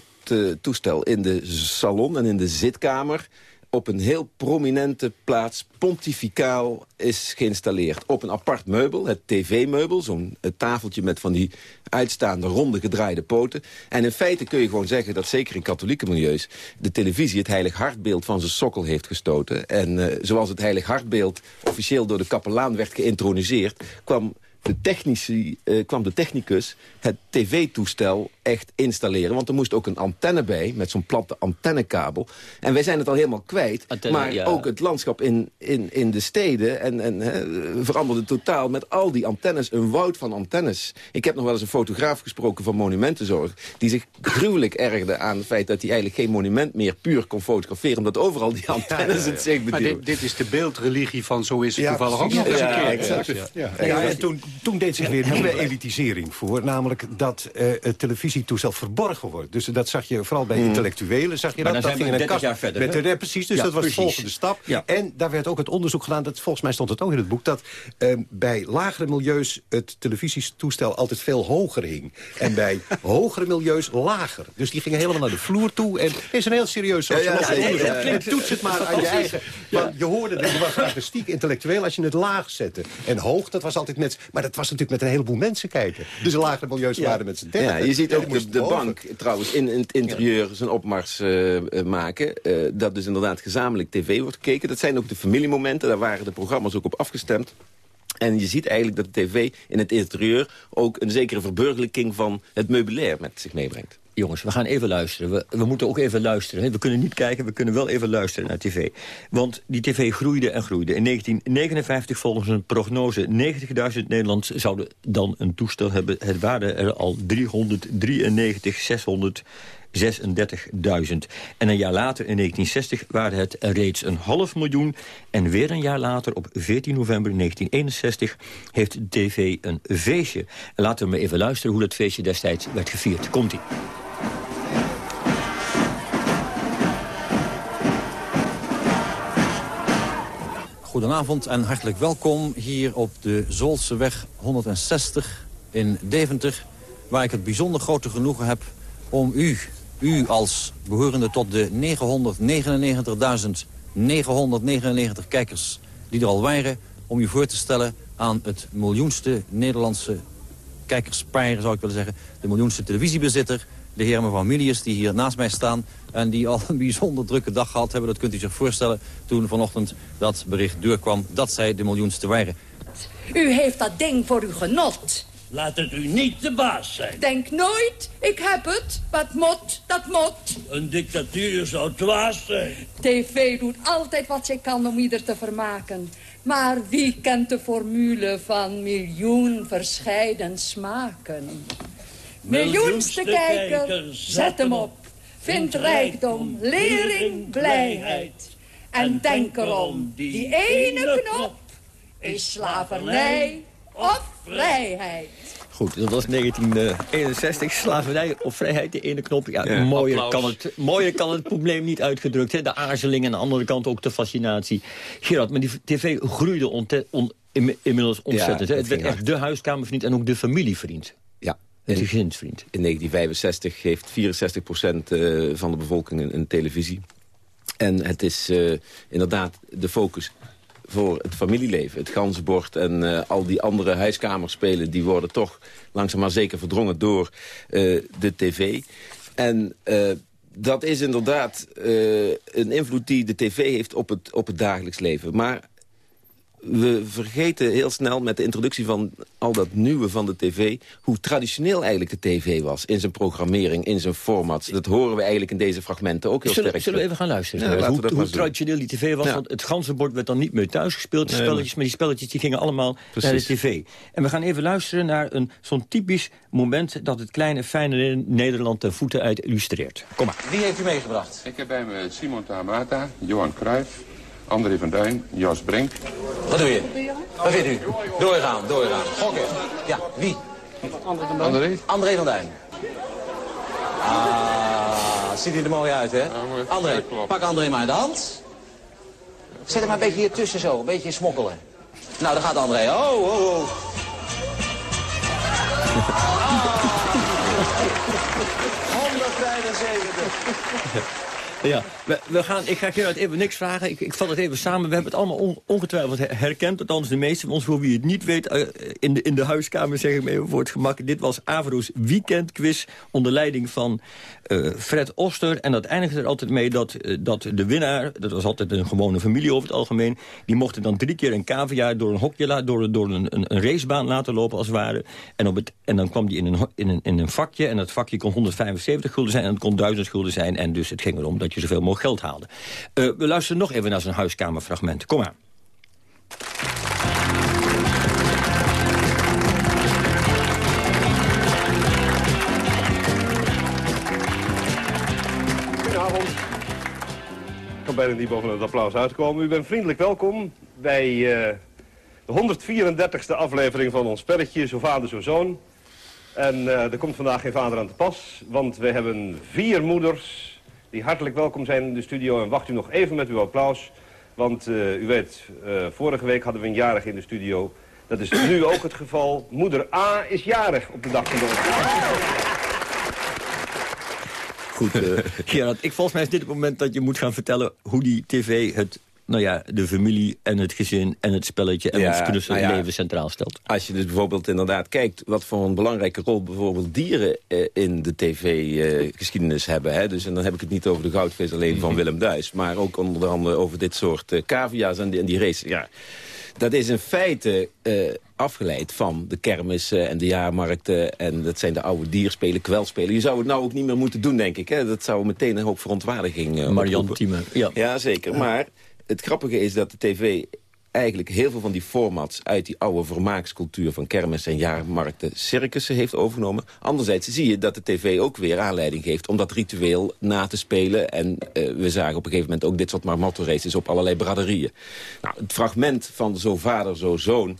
toestel in de salon en in de zitkamer op een heel prominente plaats pontificaal is geïnstalleerd. Op een apart meubel, het tv-meubel, zo'n tafeltje met van die uitstaande ronde gedraaide poten. En in feite kun je gewoon zeggen dat zeker in katholieke milieus... de televisie het heilig hartbeeld van zijn sokkel heeft gestoten. En uh, zoals het heilig hartbeeld officieel door de kapelaan werd geïntroniseerd... kwam de technici, eh, kwam de technicus het tv-toestel echt installeren. Want er moest ook een antenne bij, met zo'n platte antennekabel. En wij zijn het al helemaal kwijt. Antenne, maar ja. ook het landschap in, in, in de steden en, en, hè, veranderde totaal met al die antennes. Een woud van antennes. Ik heb nog wel eens een fotograaf gesproken van Monumentenzorg... die zich gruwelijk ergerde aan het feit dat hij eigenlijk geen monument meer puur kon fotograferen... omdat overal die antennes het zich Maar beduwen. dit, dit is de beeldreligie van zo is het Ja, toevallig ook precies. nog eens een Ja, keer. exact. Ja, ja, en toen, toen deed zich weer nieuwe elitisering voor. Namelijk dat eh, het televisietoestel verborgen wordt. Dus dat zag je vooral bij intellectuelen. Zag je Maar dat, dan dat zijn we ging in een 30 kast jaar verder, met de- precies, dus Ja, dat was precies. de volgende stap. Ja. En daar werd ook het onderzoek gedaan, dat, volgens mij stond het ook in het boek... dat eh, bij lagere milieus het televisietoestel altijd veel hoger hing. En bij [LAUGHS] hogere milieus lager. Dus die gingen helemaal naar de vloer toe. En het is een heel serieus Ja, ja, sociologisch onderzoek. Ja, ja. En toets het maar aan je eigen... Want je hoorde, dat je was artistiek intellectueel als je het laag zette. En hoog, dat was altijd met... Maar dat was natuurlijk met een heleboel mensen kijken. Dus de lagere milieus waren met z'n Ja, dertig. je ziet ook de, de bank trouwens in, in het interieur zijn opmars eh, eh, maken. eh, dat dus inderdaad gezamenlijk tv wordt gekeken. Dat zijn ook de familiemomenten. Daar waren de programma's ook op afgestemd. En je ziet eigenlijk dat de tv in het interieur ook een zekere verburgerlijking van het meubilair met zich meebrengt. Jongens, we gaan even luisteren. We, we moeten ook even luisteren. We kunnen niet kijken, we kunnen wel even luisteren naar tv. Want die tv groeide en groeide. In 1959, volgens een prognose, 90.000 Nederlands zouden dan een toestel hebben. Het waren er al 393, 600... 36.000. En een jaar later, in 1960, waren het reeds een half miljoen. En weer een jaar later, op 14 november 1961, heeft de tv een feestje. En laten we maar even luisteren hoe dat feestje destijds werd gevierd. Komt-ie. Goedenavond en hartelijk welkom hier op de Zoolseweg 160 in Deventer... waar ik het bijzonder grote genoegen heb om u, u als behorende tot de 999.999 kijkers die er al waren... om u voor te stellen aan het miljoenste Nederlandse kijkerspaar, zou ik willen zeggen. De miljoenste televisiebezitter, de heer en mevrouw Milius, die hier naast mij staan... en die al een bijzonder drukke dag gehad hebben. Dat kunt u zich voorstellen toen vanochtend dat bericht doorkwam... dat zij de miljoenste waren. U heeft dat ding voor uw genot. Laat het u niet de baas zijn. Denk nooit, ik heb het. Wat mot, dat mot. Een dictatuur zou dwaas zijn. TV doet altijd wat zij kan om ieder te vermaken. Maar wie kent de formule van miljoen verscheiden smaken? Miljoenste kijker, zet hem op. Vind rijkdom, lering, blijheid. En denk erom, die ene knop is slavernij of vrijheid. Goed, dat was 1961. Slavernij of vrijheid, de ene knop. Ja, Ja, mooier, applaus. kan het, mooier kan het probleem niet uitgedrukt. Hè? De aarzeling en aan de andere kant ook de fascinatie. Gerard, maar die tv groeide on- in- inmiddels ontzettend. Ja, hè? Het werd echt de huiskamervriend en ook de familievriend. Gezinsvriend. In 1965 heeft 64% eh, van de bevolking een, een televisie. En het is eh, inderdaad de focus voor het familieleven. Het ganzenbord en eh, al die andere huiskamerspelen... die worden toch langzaam maar zeker verdrongen door eh, de tv. En dat is inderdaad een invloed die de tv heeft op het, op het dagelijks leven. Maar we vergeten heel snel met de introductie van al dat nieuwe van de tv... hoe traditioneel eigenlijk de tv was in zijn programmering, in zijn formats. Dat horen we eigenlijk in deze fragmenten ook heel Zullen, sterk. zullen we even gaan luisteren? Ja, hoe dat hoe traditioneel die tv was. Ja. Want het ganzenbord werd dan niet meer thuis gespeeld. Die spelletjes, maar die spelletjes die gingen allemaal naar de tv. En we gaan even luisteren naar een zo'n typisch moment... dat het kleine, fijne Nederland ten voeten uit illustreert. Kom maar. Wie heeft u meegebracht? Ik heb bij me Simon Tamata, Johan Cruijff, André van Duin, Jos Brink. Wat doe je? Wat vindt u? Doorgaan, doorgaan. Gokken. Ja, wie? André? André van Duin. Ah, ziet hij er mooi uit, hè? André, pak André maar in de hand. Zet hem maar een beetje hier tussen zo, een beetje smokkelen. Nou, daar gaat André. Oh, oh, oh. [LAUGHS] [LAUGHS] [LAUGHS] Ja, we, gaan, ik ga Gerard even niks vragen. Ik, ik vat het even samen. We hebben het allemaal on, ongetwijfeld herkend. Althans, de meeste van ons, voor wie het niet weet... Uh, in, de, in de huiskamer, zeg ik me even voor het gemak. Dit was Avro's weekendquiz onder leiding van uh, Fred Oster. En dat eindigde er altijd mee dat, uh, dat de winnaar... dat was altijd een gewone familie over het algemeen... die mochten dan drie keer een cavia door een hokje... door, door een, een, een, racebaan laten lopen als het ware. En, op het, en dan kwam die in een, in, een, in een vakje. En dat vakje kon 175 gulden zijn en het kon 1000 gulden zijn. En dus het ging erom dat je zoveel mogelijk geld haalde. Uh, we luisteren nog even naar zijn huiskamerfragment. Kom maar. Goedenavond. Ik kan bijna niet boven het applaus uitkomen. U bent vriendelijk welkom bij uh, de 134ste aflevering van ons spelletje Zo Vader, Zo Zoon. En uh, er komt vandaag geen vader aan te pas, want we hebben vier moeders die hartelijk welkom zijn in de studio. En wacht u nog even met uw applaus. Want uh, u weet, uh, vorige week hadden we een jarig in de studio. Dat is nu ook het geval. Moeder A is jarig op de dag van de Goed, [LAUGHS] uh, Gerard, ik, volgens mij is dit het moment dat je moet gaan vertellen... hoe die tv het nou ja, de familie en het gezin en het spelletje en ja, ons knusse nou ja, leven centraal stelt. Als je dus bijvoorbeeld inderdaad kijkt wat voor een belangrijke rol bijvoorbeeld dieren eh, in de tv-geschiedenis eh, hebben. Hè? Dus, en dan heb ik het niet over de goudvis alleen van Willem Duis, maar ook onder andere over dit soort uh, cavia's en die, en die race. Ja. Dat is in feite uh, afgeleid van de kermissen en de jaarmarkten. En dat zijn de oude dierspelen, kwelspelen. Je zou het nou ook niet meer moeten doen, denk ik. Hè? Dat zou meteen een hoop verontwaardiging uh, Marianne Thieme, ja. Ja, zeker. Maar het grappige is dat de tv eigenlijk heel veel van die formats... uit die oude vermaakscultuur van kermis en jaarmarkten circussen heeft overgenomen. Anderzijds zie je dat de tv ook weer aanleiding geeft... om dat ritueel na te spelen. En uh, we zagen op een gegeven moment ook dit soort marmotto-races... op allerlei braderieën. Nou, het fragment van zo vader, zo zoon...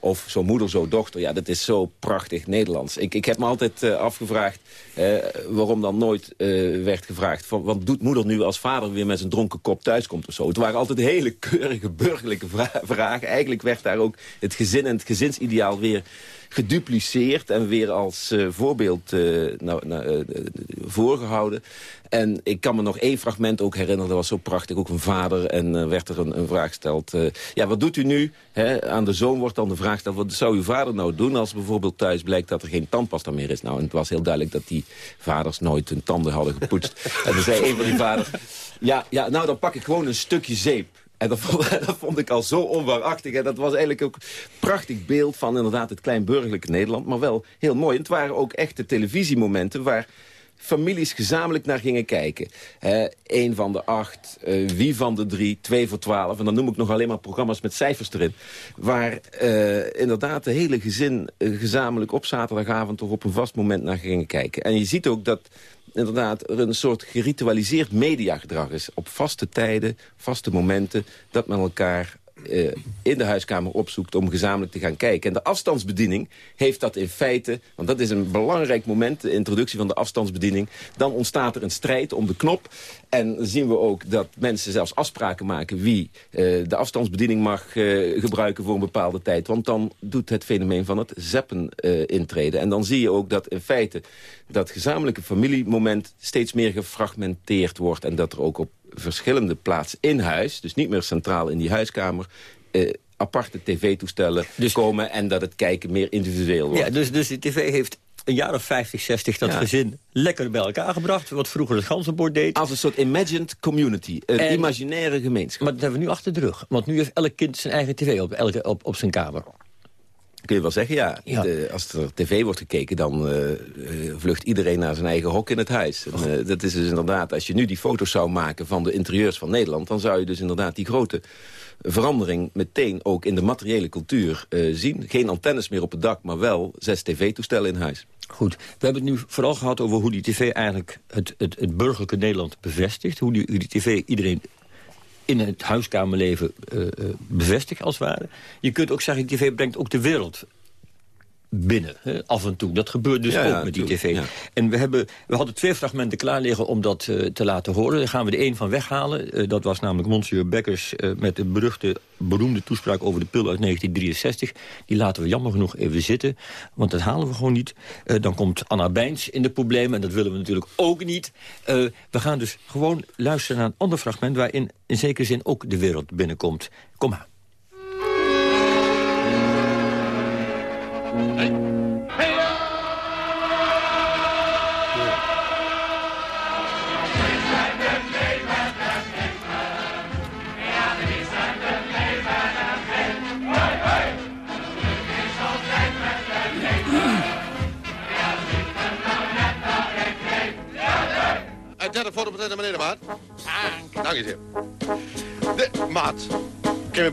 Of zo moeder, zo dochter. Ja, dat is zo prachtig Nederlands. Ik, ik heb me altijd uh, afgevraagd uh, waarom dan nooit uh, werd gevraagd... Van, wat doet moeder nu als vader weer met zijn dronken kop thuiskomt of zo? Het waren altijd hele keurige burgerlijke vra vragen. Eigenlijk werd daar ook het gezin en het gezinsideaal weer gedupliceerd... en weer als voorbeeld nou, nou, voorgehouden. En ik kan me nog één fragment ook herinneren, dat was zo prachtig. Ook een vader en werd er een, een vraag gesteld. Ja, wat doet u nu? He, aan de zoon wordt dan de vraag gesteld, wat zou uw vader nou doen... als bijvoorbeeld thuis blijkt dat er geen tandpasta meer is? Nou, en het was heel duidelijk dat die vaders nooit hun tanden hadden gepoetst. [LAUGHS] en dan zei een van die vaders... Ja, ja, nou, dan pak ik gewoon een stukje zeep. En [LAUGHS] dat vond, ik al zo onwaarachtig. En dat was eigenlijk ook een prachtig beeld van inderdaad het kleinburgerlijke Nederland. Maar wel heel mooi. En het waren ook echte televisiemomenten waar families gezamenlijk naar gingen kijken. Eén van de acht, uh, wie van de drie, twee voor twaalf. En dan noem ik nog alleen maar programma's met cijfers erin. Waar uh, inderdaad de hele gezin uh, gezamenlijk op zaterdagavond... toch op een vast moment naar gingen kijken. En je ziet ook dat inderdaad er een soort geritualiseerd mediagedrag is. Op vaste tijden, vaste momenten, dat men elkaar uh, in de huiskamer opzoekt om gezamenlijk te gaan kijken. En de afstandsbediening heeft dat in feite... want dat is een belangrijk moment, de introductie van de afstandsbediening. Dan ontstaat er een strijd om de knop. En zien we ook dat mensen zelfs afspraken maken... wie uh, de afstandsbediening mag uh, gebruiken voor een bepaalde tijd. Want dan doet het fenomeen van het zeppen intreden. En dan zie je ook dat in feite dat gezamenlijke familiemoment... steeds meer gefragmenteerd wordt. En dat er ook op verschillende plaatsen in huis... dus niet meer centraal in die huiskamer... Eh, aparte tv-toestellen dus, komen en dat het kijken meer individueel wordt. Ja, dus, dus de tv heeft een jaar of 50, 60 dat ja. gezin lekker bij elkaar gebracht. Wat vroeger het ganzenbord deed. Als een soort imagined community. Een en, imaginaire gemeenschap. Maar dat hebben we nu achter de rug. Want nu heeft elk kind zijn eigen tv op, elke, op, op zijn kamer. Kun je wel zeggen, ja. ja. De, als er tv wordt gekeken, dan uh, vlucht iedereen naar zijn eigen hok in het huis. En, uh, dat is dus inderdaad, als je nu die foto's zou maken van de interieurs van Nederland... dan zou je dus inderdaad die grote verandering meteen ook in de materiële cultuur uh, zien. Geen antennes meer op het dak, maar wel zes tv-toestellen in huis. Goed, we hebben het nu vooral gehad over hoe die tv eigenlijk het, het, het burgerlijke Nederland bevestigt. Hoe die, hoe die tv iedereen in het huiskamerleven uh, als het ware. Je kunt ook zeggen, tv brengt ook de wereld binnen, hè, af en toe. Dat gebeurt dus Ja, ook ja, met die tv. ja. En we, hebben, we hadden twee fragmenten klaar liggen om dat eh, te laten horen. Daar gaan we er één van weghalen. Eh, dat was namelijk Monsieur Bekkers eh, met de beruchte, beroemde toespraak over de pil uit 1963. Die laten we jammer genoeg even zitten, want dat halen we gewoon niet. Dan komt Anna Bijns in de problemen en dat willen we natuurlijk ook niet. We gaan dus gewoon luisteren naar een ander fragment... waarin in zekere zin ook de wereld binnenkomt. Kom maar. Een derde foto meteen naar beneden, maat. Dank je zeer. De, maat, kun je,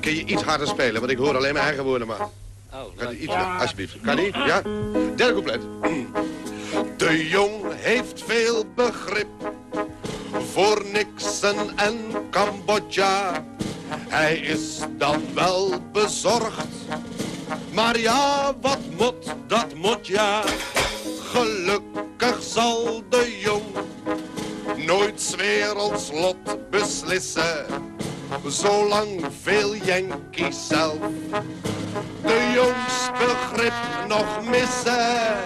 kun je iets harder spelen? Want ik hoor alleen mijn eigen woorden, maat. Kan je iets, alsjeblieft. Kan niet? Ja? Derde couplet. De jong heeft veel begrip voor Nixon en Cambodja. Hij is dan wel bezorgd. Maar ja, wat moet, dat moet ja. Gelukkig zal de jong nooit werelds lot beslissen. Zolang veel Yankees zelf de jongs begrip nog missen.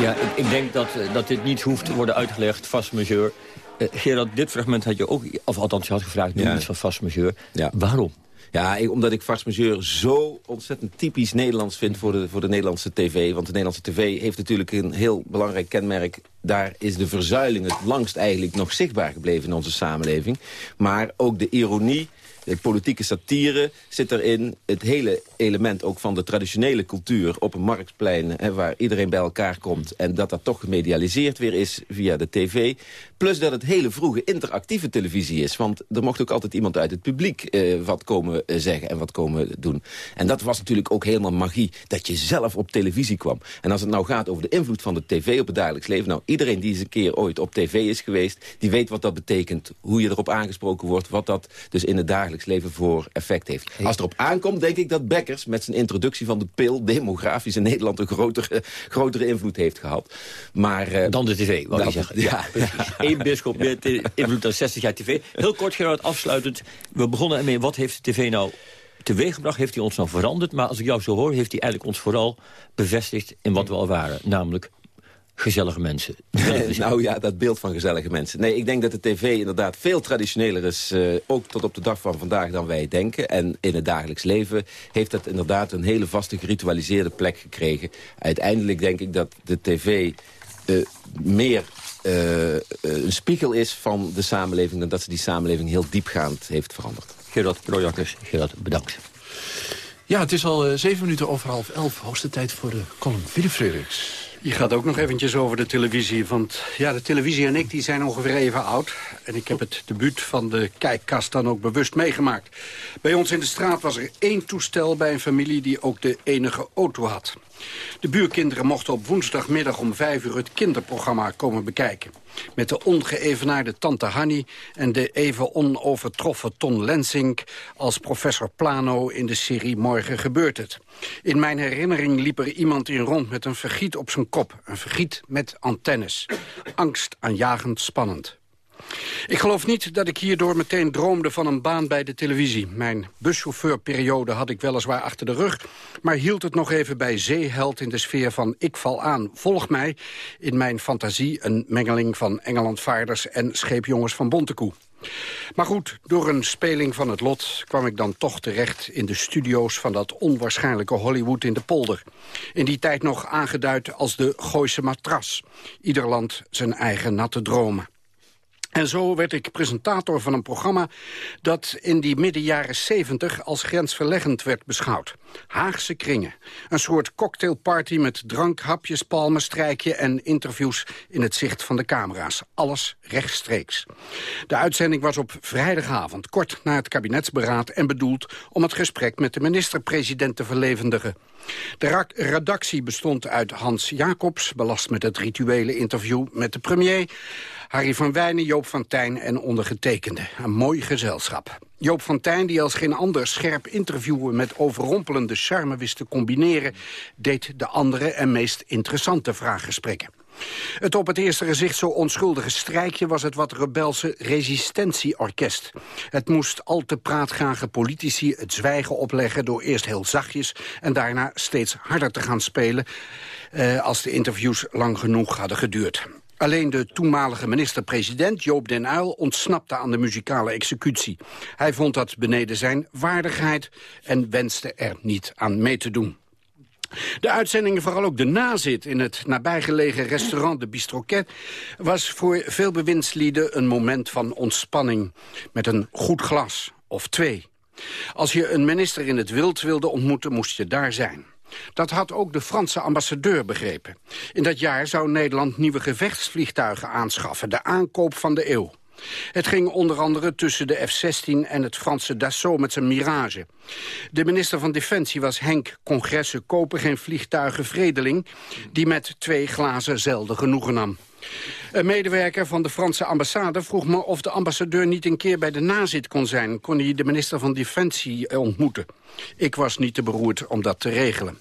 Ja, ik, ik denk dat, eh, dat dit niet hoeft te worden uitgelegd, vast majeur. Eh, Gerard, dit fragment had je ook, of althans je had gevraagd... noem Ja. iets van vast majeur. Ja. Waarom? Ja, omdat ik Vars Majeur zo ontzettend typisch Nederlands vind voor de, voor de Nederlandse tv. Want de Nederlandse tv heeft natuurlijk een heel belangrijk kenmerk. Daar is de verzuiling het langst eigenlijk nog zichtbaar gebleven in onze samenleving. Maar ook de ironie, de politieke satire zit erin. Het hele element ook van de traditionele cultuur op een marktplein... Hè, waar iedereen bij elkaar komt. En dat dat toch gemedialiseerd weer is via de tv. Plus dat het hele vroege interactieve televisie is. Want er mocht ook altijd iemand uit het publiek eh, wat komen eh, zeggen en wat komen doen. En dat was natuurlijk ook helemaal magie. Dat je zelf op televisie kwam. En als het nou gaat over de invloed van de tv op het dagelijks leven... nou, iedereen die eens een keer ooit op tv is geweest... die weet wat dat betekent, hoe je erop aangesproken wordt... wat dat dus in het dagelijks leven voor effect heeft. Als erop aankomt, denk ik dat Bekkers met zijn introductie van de pil... demografisch in Nederland een grotere, grotere invloed heeft gehad. Maar, eh, Dan de tv, wou je dan- zeggen. Ja, [LAUGHS] Eén bischop met eh, invloed aan 60 jaar tv. Heel kort, Gerard, afsluitend. We begonnen ermee, wat heeft de tv nou teweeggebracht? Heeft hij ons nou veranderd? Maar als ik jou zo hoor, heeft hij eigenlijk ons vooral bevestigd... in wat we al waren, namelijk gezellige mensen. [LAUGHS] nou ja, dat beeld van gezellige mensen. Nee, ik denk dat de tv inderdaad veel traditioneler is... eh, ook tot op de dag van vandaag dan wij denken. En in het dagelijks leven heeft dat inderdaad... een hele vaste geritualiseerde plek gekregen. Uiteindelijk denk ik dat de tv eh, meer eh, een spiegel is van de samenleving... dan dat ze die samenleving heel diepgaand heeft veranderd. Gerard Projakkers, Gerard, bedankt. Ja, het is al zeven minuten over half elf. Hoogste tijd voor de column Philip Frederiks. Je gaat ook nog eventjes over de televisie. Want ja, de televisie en ik die zijn ongeveer even oud. En ik heb het debuut van de kijkkast dan ook bewust meegemaakt. Bij ons in de straat was er één toestel bij een familie die ook de enige auto had. De buurkinderen mochten op woensdagmiddag om vijf uur het kinderprogramma komen bekijken. Met de ongeëvenaarde tante Hanny en de even onovertroffen Ton Lensink... als professor Plano in de serie Morgen gebeurt het. In mijn herinnering liep er iemand in rond met een vergiet op zijn kop. Een vergiet met antennes. Angst aanjagend spannend. Ik geloof niet dat ik hierdoor meteen droomde van een baan bij de televisie. Mijn buschauffeurperiode had ik weliswaar achter de rug... maar hield het nog even bij zeeheld in de sfeer van ik val aan, volg mij... in mijn fantasie een mengeling van Engelandvaarders en scheepjongens van Bontekoe. Maar goed, door een speling van het lot kwam ik dan toch terecht in de studio's van dat onwaarschijnlijke Hollywood in de polder. In die tijd nog aangeduid als de Gooise matras. Ieder land zijn eigen natte dromen. En zo werd ik presentator van een programma dat in die midden jaren 70 als grensverleggend werd beschouwd. Haagse kringen. Een soort cocktailparty met drank, hapjes, palmen, strijkje en interviews in het zicht van de camera's. Alles rechtstreeks. De uitzending was op vrijdagavond, kort na het kabinetsberaad en bedoeld om het gesprek met de minister-president te verlevendigen. De redactie bestond uit Hans Jacobs, belast met het rituele interview met de premier... Harry van Wijnen, Joop van Tijn en ondergetekende. Een mooi gezelschap. Joop van Tijn, die als geen ander scherp interviewen met overrompelende charme wist te combineren, deed de andere en meest interessante vraaggesprekken. Het op het eerste gezicht zo onschuldige strijkje was het wat rebelse resistentieorkest. Het moest al te praatgrage politici het zwijgen opleggen door eerst heel zachtjes en daarna steeds harder te gaan spelen eh, als de interviews lang genoeg hadden geduurd. Alleen de toenmalige minister-president Joop den Uyl ontsnapte aan de muzikale executie. Hij vond dat beneden zijn waardigheid en wenste er niet aan mee te doen. De uitzendingen, vooral ook de nazit in het nabijgelegen restaurant de Bistroquet... was voor veel bewindslieden een moment van ontspanning. Met een goed glas, of twee. Als je een minister in het wild wilde ontmoeten, moest je daar zijn. Dat had ook de Franse ambassadeur begrepen. In dat jaar zou Nederland nieuwe gevechtsvliegtuigen aanschaffen. De aankoop van de eeuw. Het ging onder andere tussen de F-16 en het Franse Dassault met zijn Mirage. De minister van Defensie was Henk Congressen Koper, geen vliegtuigen Vredeling... die met twee glazen zelden genoegen nam. Een medewerker van de Franse ambassade vroeg me of de ambassadeur niet een keer bij de nazit kon zijn. Kon hij de minister van Defensie ontmoeten. Ik was niet te beroerd om dat te regelen.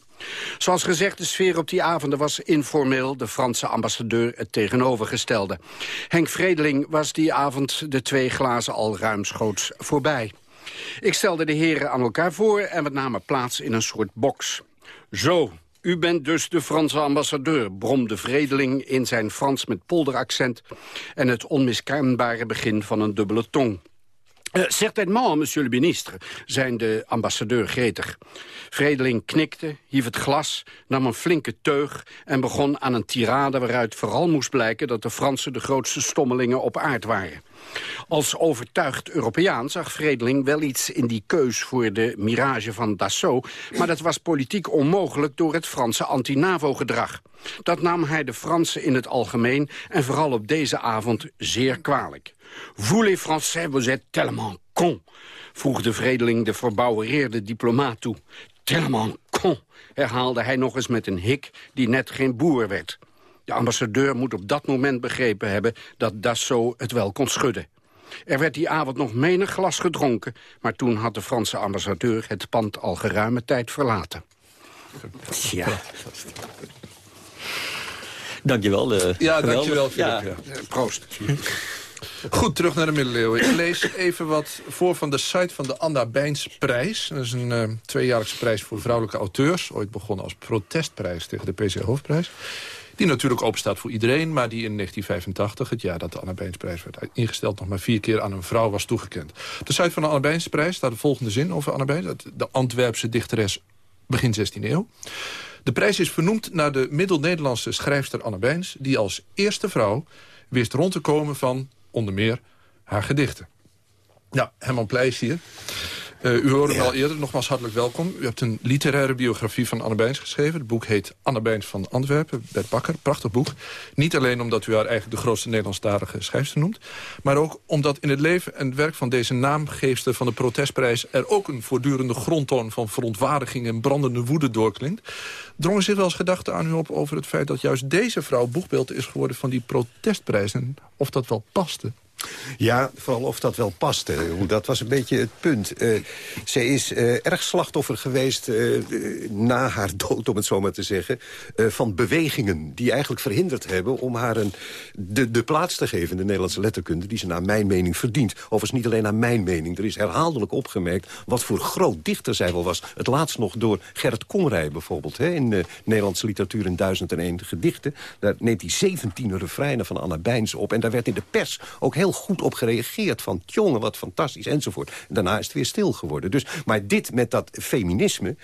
Zoals gezegd, de sfeer op die avonden was informeel. De Franse ambassadeur het tegenovergestelde. Henk Vredeling was die avond de twee glazen al ruimschoots voorbij. Ik stelde de heren aan elkaar voor en we namen plaats in een soort box. Zo, u bent dus de Franse ambassadeur, bromde Vredeling in zijn Frans met polderaccent... en het onmiskenbare begin van een dubbele tong. Uh, certainement, monsieur le ministre, zijn de ambassadeur gretig. Vredeling knikte, hief het glas, nam een flinke teug... en begon aan een tirade waaruit vooral moest blijken... dat de Fransen de grootste stommelingen op aard waren. Als overtuigd Europeaan zag Vredeling wel iets in die keus voor de mirage van Dassault... maar dat was politiek onmogelijk door het Franse anti-NAVO-gedrag. Dat nam hij de Fransen in het algemeen en vooral op deze avond zeer kwalijk. Vous les Français, vous êtes tellement con, vroeg de vredeling de verbouwereerde diplomaat toe. Tellement con, herhaalde hij nog eens met een hik die net geen boer werd. De ambassadeur moet op dat moment begrepen hebben dat Dassault het wel kon schudden. Er werd die avond nog menig glas gedronken... maar toen had de Franse ambassadeur het pand al geruime tijd verlaten. Ja. Dankjewel. Uh, ja, dankjewel, Philip. Ja. Ja. Proost. Goed, terug naar de middeleeuwen. Ik lees even wat voor van de site van de Anna. Dat is een uh, tweejaarlijkse prijs voor vrouwelijke auteurs. Ooit begonnen als protestprijs tegen de PC Hoofdprijs. Die natuurlijk open staat voor iedereen, maar die in 1985, het jaar dat de Anna Bijnsprijs werd ingesteld, nog maar vier keer aan een vrouw was toegekend. De site van de Anna Bijnsprijs staat de volgende zin over Anna Bijns, de Antwerpse dichteres begin 16e eeuw. De prijs is vernoemd naar de middel-Nederlandse schrijfster Anna Bijns, die als eerste vrouw wist rond te komen van onder meer haar gedichten. Ja, Herman Pleijs hier. Uh, u hoorde hem al eerder, nogmaals hartelijk welkom. U hebt een literaire biografie van Anne Bijns geschreven. Het boek heet Anne Bijns van Antwerpen, Bert Bakker. Prachtig boek. Niet alleen omdat u haar eigenlijk de grootste Nederlandstalige schrijfster noemt... maar ook omdat in het leven en het werk van deze naamgeefster van de protestprijs... er ook een voortdurende grondtoon van verontwaardiging en brandende woede doorklinkt. Drongen zich wel eens gedachten aan u op over het feit dat juist deze vrouw... boegbeeld is geworden van die protestprijs en of dat wel paste? Ja, vooral of dat wel paste. Dat was een beetje het punt. Uh, zij is uh, erg slachtoffer geweest uh, na haar dood, om het zo maar te zeggen... van bewegingen die eigenlijk verhinderd hebben om haar een, de, de plaats te geven... in de Nederlandse letterkunde die ze naar mijn mening verdient. Overigens niet alleen naar mijn mening. Er is herhaaldelijk opgemerkt wat voor groot dichter zij wel was. Het laatst nog door Gerrit Komrij bijvoorbeeld. Hè, in de Nederlandse literatuur in 1001 gedichten. Daar neemt hij 17 refreinen van Anna Bijns op. En daar werd in de pers ook heel goed op gereageerd. Van jongen, wat fantastisch, enzovoort. Daarna is het weer stil geworden. Dus, maar dit met dat feminisme,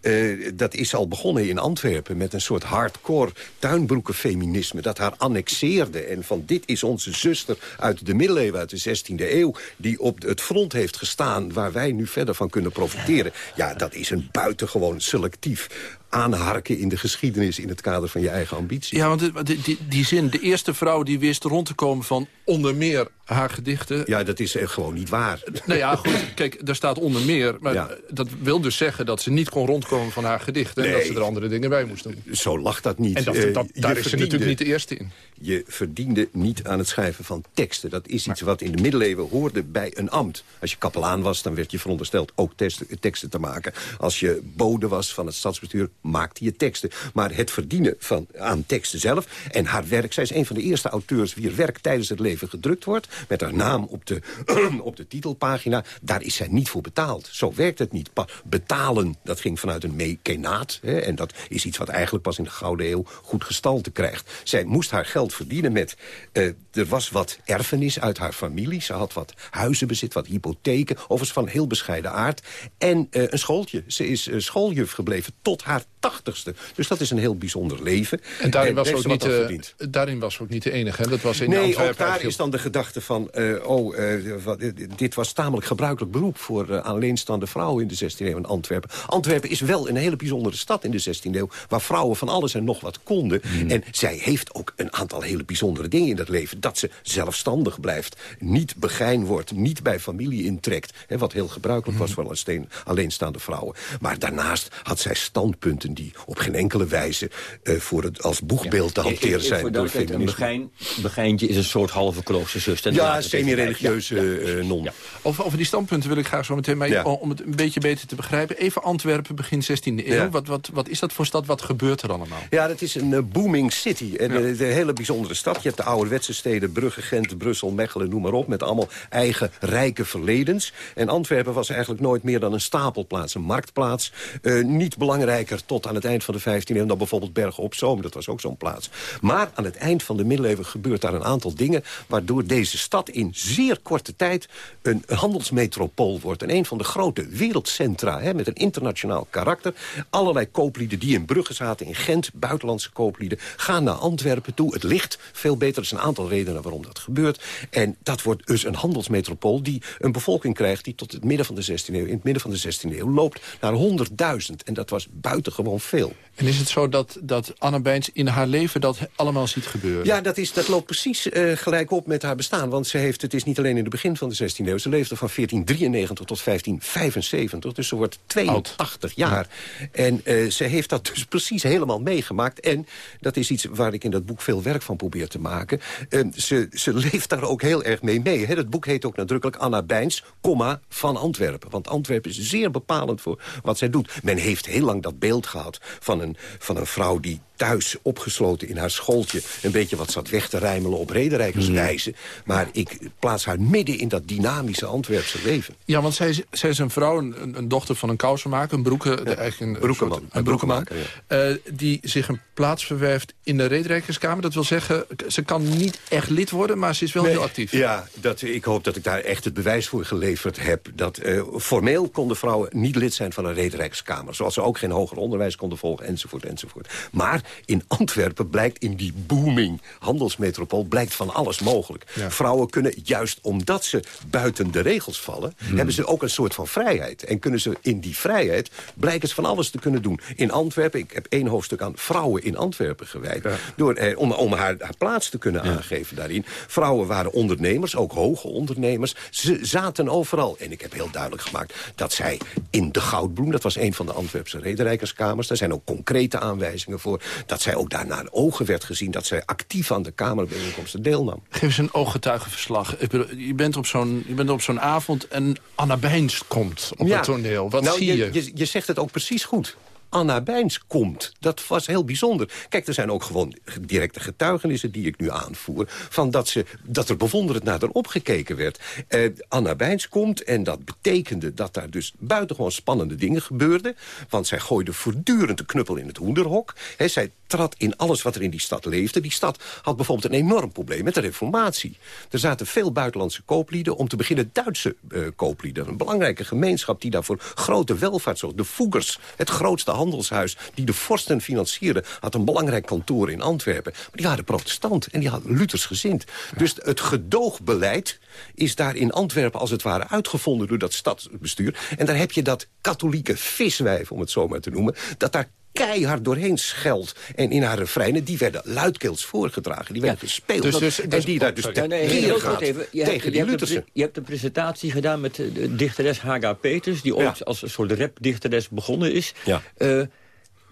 uh, dat is al begonnen in Antwerpen... met een soort hardcore tuinbroekenfeminisme... dat haar annexeerde. En van dit is onze zuster uit de middeleeuwen, uit de 16e eeuw... die op het front heeft gestaan waar wij nu verder van kunnen profiteren. Ja, dat is een buitengewoon selectief aanharken in de geschiedenis... in het kader van je eigen ambitie. Ja, want die, die, die zin, de eerste vrouw die wist rond te komen van onder meer haar gedichten. Ja, dat is eh, gewoon niet waar. Nou ja, goed, kijk, daar staat onder meer. Maar Ja. dat wil dus zeggen dat ze niet kon rondkomen van haar gedichten... en dat ze er andere dingen bij moest doen. Zo lag dat niet. En dat, Eh, je daar is ze natuurlijk niet de eerste in. Je verdiende niet aan het schrijven van teksten. Dat is iets wat in de middeleeuwen hoorde bij een ambt. Als je kapelaan was, dan werd je verondersteld ook teksten te maken. Als je bode was van het stadsbestuur, maakte je teksten. Maar het verdienen van, aan teksten zelf en haar werk... zij is een van de eerste auteurs wier werk tijdens het leven gedrukt wordt... met haar naam op de, [CLEARS THROAT] op de titelpagina. Daar is zij niet voor betaald. Zo werkt het niet. Betalen, dat ging vanuit een mekenaat. Hè, en dat is iets wat eigenlijk pas in de Gouden Eeuw goed gestalte krijgt. Zij moest haar geld verdienen met... eh, er was wat erfenis uit haar familie. Ze had wat huizenbezit, wat hypotheken. Overigens van heel bescheiden aard. En eh, een schooltje. Ze is eh, schooljuf gebleven tot haar tachtigste. Dus dat is een heel bijzonder leven. En daarin, was, ook ze niet, eh, daarin was ook niet de enige. Hè? Dat was in Nee, ook daar is dan de gedachte van... eh, oh, eh, wat, dit was tamelijk gebruikelijk beroep... voor alleenstaande vrouwen in de 16e eeuw in Antwerpen. Antwerpen is wel een hele bijzondere stad in de 16e eeuw... waar vrouwen van alles en nog wat konden. Hmm. En zij heeft ook een aantal hele bijzondere dingen in dat leven. Dat ze zelfstandig blijft, niet begein wordt... niet bij familie intrekt, hè, wat heel gebruikelijk Hmm. was voor alleenstaande vrouwen. Maar daarnaast had zij standpunten die op geen enkele wijze... eh, voor het, als boegbeeld te hanteren zijn door een feminisme. begijn, begijntje is een soort halve kloosterzus. En Ja, semi-religieuze eh, non. Over, over die standpunten wil ik graag zo meteen... maar Ja. om het een beetje beter te begrijpen... even Antwerpen begin 16e eeuw. Ja. Wat, wat, wat is dat voor stad? Wat gebeurt er allemaal? Ja, dat is een eh, booming city. En een hele bijzondere stad. Je hebt de ouderwetse steden Brugge, Gent, Brussel, Mechelen, noem maar op. Met allemaal eigen rijke verledens. En Antwerpen was eigenlijk nooit meer dan een stapelplaats, een marktplaats. Eh, niet belangrijker tot aan het eind van de 15e eeuw dan bijvoorbeeld Bergen op Zoom. Dat was ook zo'n plaats. Maar aan het eind van de middeleeuwen gebeurt daar een aantal dingen... waardoor deze stad in zeer korte tijd een handelsmetropool wordt. En een van de grote wereldcentra hè, met een internationaal karakter. Allerlei kooplieden die in Brugge zaten, in Gent, buitenlandse kooplieden... gaan naar Antwerpen toe. Het ligt veel beter. Er zijn een aantal redenen waarom dat gebeurt. En dat wordt dus een handelsmetropool die een bevolking krijgt... die tot het midden van de 16e eeuw, in het midden van de 16e eeuw loopt naar 100.000. En dat was buitengewoon veel. En is het zo dat, dat Anne Bijns in haar leven dat allemaal ziet gebeuren? Ja, dat, is, dat loopt precies eh, gelijk op met haar bestaan. Want ze heeft, het is niet alleen in het begin van de 16e eeuw. Ze leefde van 1493 tot 1575. Dus ze wordt 82 jaar. En eh, ze heeft dat dus precies helemaal meegemaakt. En dat is iets waar ik in dat boek veel werk van probeer te maken. Eh, ze, ze leeft daar ook heel erg mee mee. Hè. Het boek heet ook nadrukkelijk Anna Bijns, comma, van Antwerpen. Want Antwerpen is zeer bepalend voor wat zij doet. Men heeft heel lang dat beeld gehad van een, van een vrouw die thuis opgesloten in haar schooltje... een beetje wat zat weg te rijmelen op rederijkerswijze. Maar ik plaats haar midden in dat dynamische Antwerpse leven. Ja, want zij, is- zij is een vrouw, een, een dochter van een kousenmaker, een broeken, de, eigenlijk een, broekenman. soort- Een een broekenman, broekenmaker, eh, die zich een plaats verwerft in de rederijkerskamer. Dat wil zeggen, ze kan niet echt lid worden, maar ze is wel Nee, heel actief. Ja, dat, ik hoop dat ik daar echt het bewijs voor geleverd heb. Dat eh, formeel konden vrouwen niet lid zijn van een rederijkskamer. Zoals ze ook geen hoger onderwijs konden volgen, enzovoort, enzovoort. Maar in Antwerpen blijkt in die booming handelsmetropool... blijkt van alles mogelijk. Vrouwen kunnen, juist omdat ze buiten de regels vallen... hebben ze ook een soort van vrijheid. En kunnen ze in die vrijheid blijken ze van alles te kunnen doen. In Antwerpen, ik heb één hoofdstuk aan vrouwen in Antwerpen gewijd... Door, eh, om, om haar, haar plaats te kunnen aangeven daarin. Vrouwen waren ondernemers, ook hoge ondernemers. Ze zaten overal. En ik heb heel duidelijk gemaakt dat zij in de Goudbloem... dat was een van de Antwerpse rederijkerskamers... daar zijn ook concrete aanwijzingen voor... dat zij ook daar naar ogen werd gezien... dat zij actief aan de Kamerbijeenkomsten deelnam. Geef eens een ooggetuigenverslag. Ik bedoel, Je bent op zo'n je bent op zo'n avond en Anna Bijns komt op Ja. het toneel. Wat nou, zie je? je? Je zegt het ook precies goed. Anna Bijns komt. Dat was heel bijzonder. Kijk, er zijn ook gewoon directe getuigenissen die ik nu aanvoer... van dat, ze, dat er bewonderend naar haar opgekeken werd. Eh, Anna Bijns komt en dat betekende dat daar dus buitengewoon spannende dingen gebeurden. Want zij gooide voortdurend de knuppel in het hoenderhok. He, zij trad in alles wat er in die stad leefde. Die stad had bijvoorbeeld een enorm probleem met de reformatie. Er zaten veel buitenlandse kooplieden, om te beginnen Duitse eh, kooplieden. Een belangrijke gemeenschap die daarvoor grote welvaart zorgde. De Voegers, het grootste handelshuis die de vorsten financierde... had een belangrijk kantoor in Antwerpen. Maar die waren protestant en die hadden Luthers gezind. Dus het gedoogbeleid is daar in Antwerpen als het ware uitgevonden... door dat stadsbestuur. En daar heb je dat katholieke viswijf, om het zo maar te noemen... dat daar keihard doorheen scheldt. En in haar refreinen, die werden luidkeels voorgedragen. Die werden gespeeld. dus- dus- en dus- die daar dus nee, heel gaat kort even. Je hebt- tegen je die hebt pre- Je hebt een presentatie gedaan met de, de dichteres Haga Peters... die ooit als een soort rapdichteres begonnen is. Ja. Eh,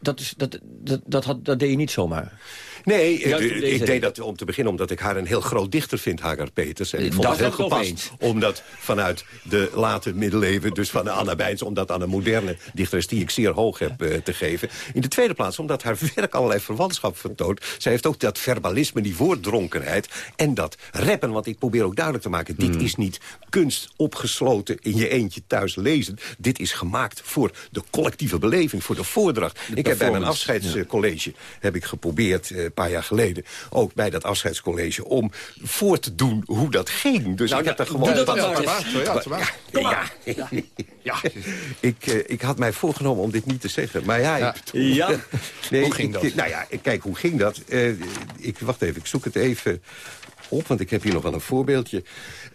dat, is dat, dat, dat, had, dat deed je niet zomaar. Nee, Juist ik, deed dat om te beginnen omdat ik haar een heel groot dichter vind, Hagar Peters. En ik vond Daar het heel gepast om dat vanuit de late middeleeuwen... dus van de Anna Bijns, om dat aan een moderne dichteres... die ik zeer hoog heb eh, te geven. In de tweede plaats omdat haar werk allerlei verwantschap vertoont. Zij heeft ook dat verbalisme, die woorddronkenheid... en dat rappen, want ik probeer ook duidelijk te maken... dit is niet kunst opgesloten in je eentje thuis lezen. Dit is gemaakt voor de collectieve beleving, voor de voordracht. ik heb bij mijn afscheidscollege heb ik geprobeerd, eh, een paar jaar geleden... ook bij dat afscheidscollege, om voor te doen hoe dat ging. Dus Nou, ik heb daar doe gewoon... dat dan Ja, Ja. [LAUGHS] Ik, eh, ik had mij voorgenomen om dit niet te zeggen. Maar ja, ik, Ja. [LAUGHS] nee, Hoe ging ik- dat? Nou ja, kijk, hoe ging dat? Eh, ik, wacht even, ik zoek het even op, want ik heb hier nog wel een voorbeeldje.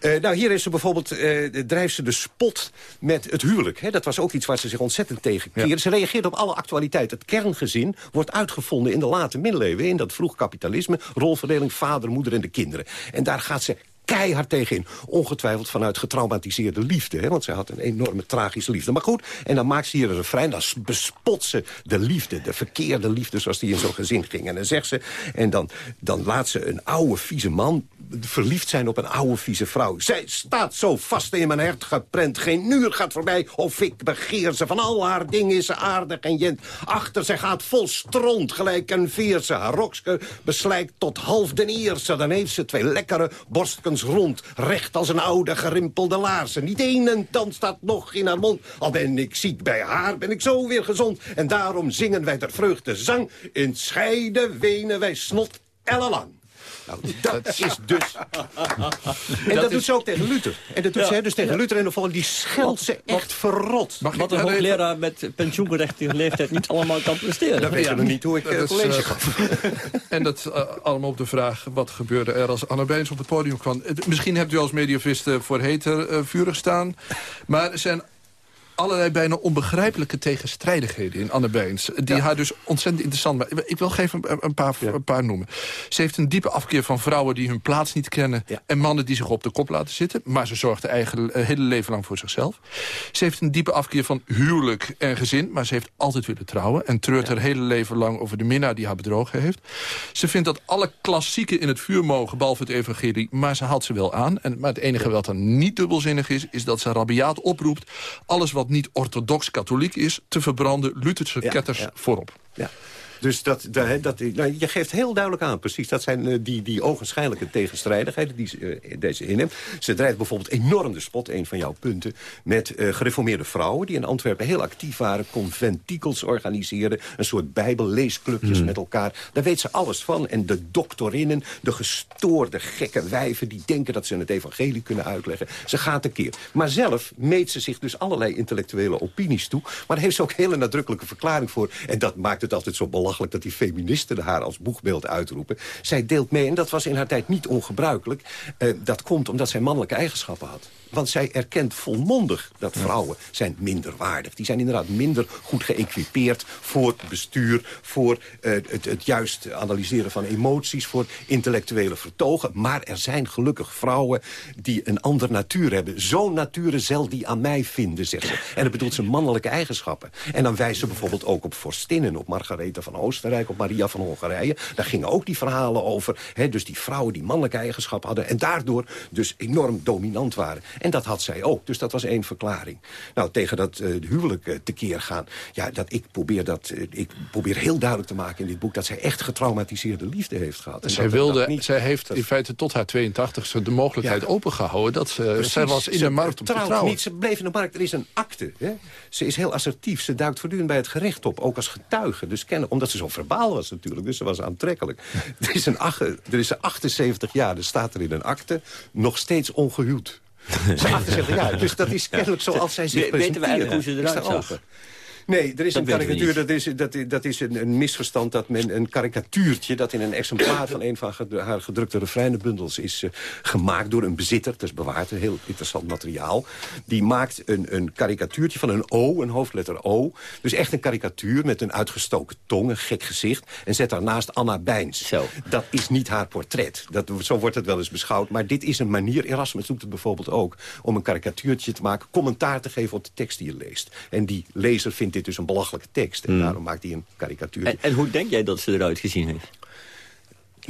Eh, nou, hier is ze bijvoorbeeld, eh, drijft ze de spot met het huwelijk. Hè? Dat was ook iets waar ze zich ontzettend tegen keerde. Ze reageert op alle actualiteit. Het kerngezin wordt uitgevonden in de late middeleeuwen... in dat vroeg kapitalisme, rolverdeling vader, moeder en de kinderen. En daar gaat ze keihard tegenin. Ongetwijfeld vanuit getraumatiseerde liefde. Hè? Want zij had een enorme tragische liefde. Maar goed, en dan maakt ze hier een refrein. Dan bespot ze de liefde, de verkeerde liefde... zoals die in zo'n gezin ging. En dan zegt ze, en dan, dan laat ze een oude, vieze man verliefd zijn op een oude, vieze vrouw. Zij staat zo vast in mijn hart geprent. Geen uur gaat voorbij of ik begeer ze. Van al haar dingen is ze aardig en jent. Achter ze gaat vol stront, gelijk een veerse. Haar rokske beslijkt tot half den eerste. Dan heeft ze twee lekkere borstkens rond. Recht als een oude gerimpelde laarzen. Niet één en tand staat nog in haar mond. Al ben ik ziek bij haar, ben ik zo weer gezond. En daarom zingen wij ter vreugde zang. In scheiden wenen wij snot ellenlang. Nou, [LAUGHS] dat is dus... En dat, doet ze ook tegen Luther. En dat doet Ja. ze hè, dus tegen Luther en de volgende. Die scheldt ze echt verrot. Mag ik Wat een even- hoogleraar met pensioengerechtige leeftijd niet allemaal kan presteren. Dan weet je nog niet hoe ik Dat eh, college eh, gaf. [LAUGHS] En dat eh, allemaal op de vraag, wat gebeurde er als Anna Bijns op het podium kwam? Het- Misschien hebt u als mediavist eh, voor heter eh, vurig staan. Maar er zijn allerlei bijna onbegrijpelijke tegenstrijdigheden in Anne Bijns. Die haar dus ontzettend interessant maken. Ik wil geven een, een, paar, een paar noemen. Ze heeft een diepe afkeer van vrouwen die hun plaats niet kennen... en mannen die zich op de kop laten zitten. Maar ze zorgt haar eigen eh, hele leven lang voor zichzelf. Ze heeft een diepe afkeer van huwelijk en gezin... maar ze heeft altijd willen trouwen... en treurt haar hele leven lang over de minnaar die haar bedrogen heeft. Ze vindt dat alle klassieken in het vuur mogen, behalve het evangelie... maar ze haalt ze wel aan. En, maar het enige wat dan niet dubbelzinnig is... is dat ze rabiaat oproept alles wat niet orthodox-katholiek is... te verbranden, Lutherse ketters voorop. Ja. Dus dat, dat, dat, nou, je geeft heel duidelijk aan, precies. Dat zijn eh, die, die ogenschijnlijke tegenstrijdigheden die ze, eh, deze inneemt. Ze drijft bijvoorbeeld enorm de spot, een van jouw punten... met eh, gereformeerde vrouwen die in Antwerpen heel actief waren... conventikels organiseerden, een soort bijbelleesclubjes met elkaar. Daar weet ze alles van. En de doctorinnen, de gestoorde gekke wijven... die denken dat ze het evangelie kunnen uitleggen. Ze gaat een keer. Maar zelf meet ze zich dus allerlei intellectuele opinies toe. Maar daar heeft ze ook een hele nadrukkelijke verklaring voor. En dat maakt het altijd zo dat die feministen haar als boegbeeld uitroepen. Zij deelt mee, en dat was in haar tijd niet ongebruikelijk... eh, dat komt omdat zij mannelijke eigenschappen had. Want zij erkent volmondig dat vrouwen zijn minder waardig. Die zijn inderdaad minder goed geëquipeerd voor bestuur... voor eh, het, het juist analyseren van emoties, voor intellectuele vertogen. Maar er zijn gelukkig vrouwen die een ander natuur hebben. Zo'n natuur zal die aan mij vinden, zegt ze. En dat bedoelt ze mannelijke eigenschappen. En dan wijst ze bijvoorbeeld ook op vorstinnen... op Margaretha van Oostenrijk, op Maria van Hongarije. Daar gingen ook die verhalen over. Hè, dus die vrouwen die mannelijke eigenschappen hadden... en daardoor dus enorm dominant waren. En dat had zij ook. Dus dat was één verklaring. Nou, tegen dat eh, huwelijk eh, tekeer gaan. Ja, dat ik probeer dat... eh, ik probeer heel duidelijk te maken in dit boek... dat zij echt getraumatiseerde liefde heeft gehad. En Zij, dat- wilde, dat niet- zij heeft in feite tot haar 82e de mogelijkheid opengehouden... dat ze, Precies. zij was in de markt om te. Niet, ze bleef in de markt. Er is een akte. Hè? Ze is heel assertief. Ze duikt voortdurend bij het gerecht op. Ook als getuige. Dus kennen, omdat ze zo verbaal was natuurlijk. Dus ze was aantrekkelijk. [LAUGHS] er, is een, er is een 78 jaar. Er staat er in een akte. Nog steeds ongehuwd. Ze is 78 jaar. Dus dat is kennelijk zoals zij zich We- weten we eigenlijk hoe ze eruit Is daar zag? open. Nee, er is Dat een karikatuur, dat is, dat, is- dat is een, een misverstand... dat men een karikatuurtje dat in een exemplaar van een van haar gedrukte refreinenbundels is eh, gemaakt door een bezitter. Dat is bewaard, een heel interessant materiaal. Die maakt een, een karikatuurtje van een O, een hoofdletter O. Dus echt een karikatuur met een uitgestoken tong, een gek gezicht. En zet daarnaast Anna Bijns. Dat is niet haar portret. Dat, zo wordt het wel eens beschouwd. Maar dit is een manier, Erasmus doet het bijvoorbeeld ook... om een karikatuurtje te maken, commentaar te geven op de tekst die je leest. En die lezer vindt dit dus een belachelijke tekst. En daarom maakt hij een karikatuur. En, en hoe denk jij dat ze eruit gezien heeft?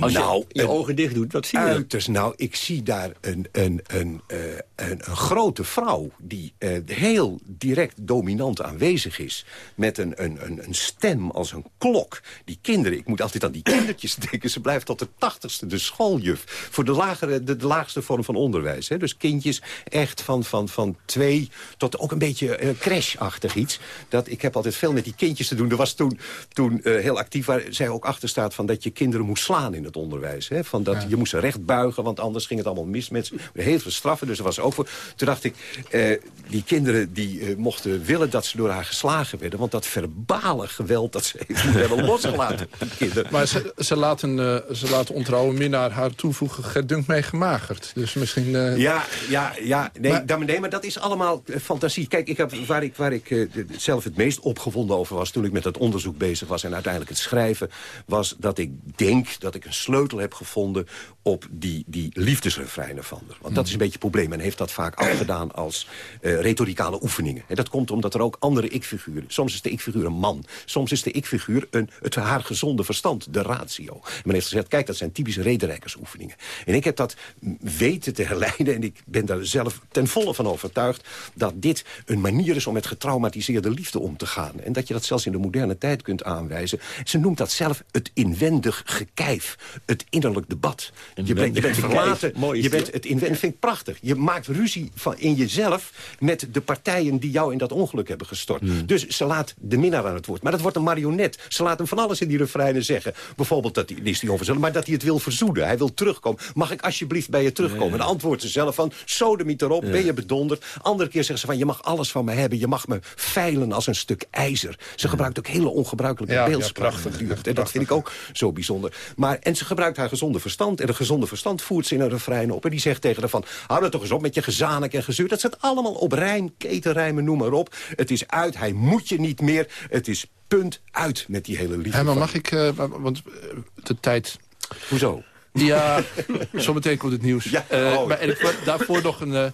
Als Nou, je je ogen dicht doet, wat zie je? Uiterst, nou, ik zie daar een, een, een, eh, een, een grote vrouw... die eh, heel direct dominant aanwezig is. Met een, een, een, een stem als een klok. Die kinderen, ik moet altijd aan die kindertjes [LAUGHS] denken... ze blijft tot de tachtigste de schooljuf. Voor de, lagere, de, de laagste vorm van onderwijs. Hè. Dus kindjes echt van, van, van twee tot ook een beetje eh, crashachtig iets. Dat, ik heb altijd veel met die kindjes te doen. Er was toen, toen heel actief waar zij ook achter staat... Van dat je kinderen moest slaan in het onderwijs. Hè? Van dat Je moest recht buigen, want anders ging het allemaal mis met ze. Heel veel straffen, dus er was ook voor. Toen dacht ik, eh, die kinderen die eh, mochten willen dat ze door haar geslagen werden. Want dat verbale geweld dat ze [LAUGHS] heeft hebben losgelaten. Maar ze, ze, laten, eh, ze laten ontrouwe minnaar haar toevoegen... gedunkt mij gemagerd. Dus misschien... eh, Ja, ja, ja. Nee, Maar- maar, nee, maar dat is allemaal eh, fantasie. Kijk, ik heb, waar ik, waar ik zelf het meest opgewonden over was... toen ik met dat onderzoek bezig was en uiteindelijk het schrijven... was dat ik denk dat ik een sleutel heb gevonden... op die, die liefdesrefreinen van haar. Want dat is een beetje het probleem. Men heeft dat vaak afgedaan als eh retoricale oefeningen. En dat komt omdat er ook andere ik-figuren... soms is de ik-figuur een man. Soms is de ik-figuur het haar gezonde verstand, de ratio. En men heeft gezegd, kijk, dat zijn typische rederijkersoefeningen. En ik heb dat weten te herleiden... en ik ben daar zelf ten volle van overtuigd... dat dit een manier is om met getraumatiseerde liefde om te gaan. En dat je dat zelfs in de moderne tijd kunt aanwijzen. Ze noemt dat zelf het inwendig gekijf. Het innerlijk debat. Je bent, je bent [LAUGHS] verlaten. Mooi Je bent het inwendig vind ik prachtig. Je maakt ruzie van in jezelf met de partijen die jou in dat ongeluk hebben gestort. Hmm. Dus ze laat de minnaar aan het woord. Maar dat wordt een marionet. Ze laat hem van alles in die refreinen zeggen. Bijvoorbeeld, dat hij, die is hij onverzonnen, maar dat hij het wil verzoenen. Hij wil terugkomen. Mag ik alsjeblieft bij je terugkomen? En dan antwoordt ze zelf van, sodemiet erop, ben je bedonderd. Andere keer zeggen ze van, je mag alles van me hebben. Je mag me veilen als een stuk ijzer. Ze gebruikt ook hele ongebruikelijke Ja, prachtig. En dat vind ik ook zo bijzonder. Maar, en ze gebruikt haar gezonde verstand. En dat gezonde verstand voert ze in een refrein op. En die zegt tegen haar van, hou dat toch eens op met je gezanik en gezeur. Dat zit allemaal op rijm, ketenrijmen, noem maar op. Het is uit, hij moet je niet meer. Het is punt uit met die hele liefde. Hè, maar mag ik... eh, want eh, de tijd... Hoezo? Ja, [LAUGHS] zometeen komt het nieuws. Ja, Eh, oh. maar en ik, daarvoor nog een...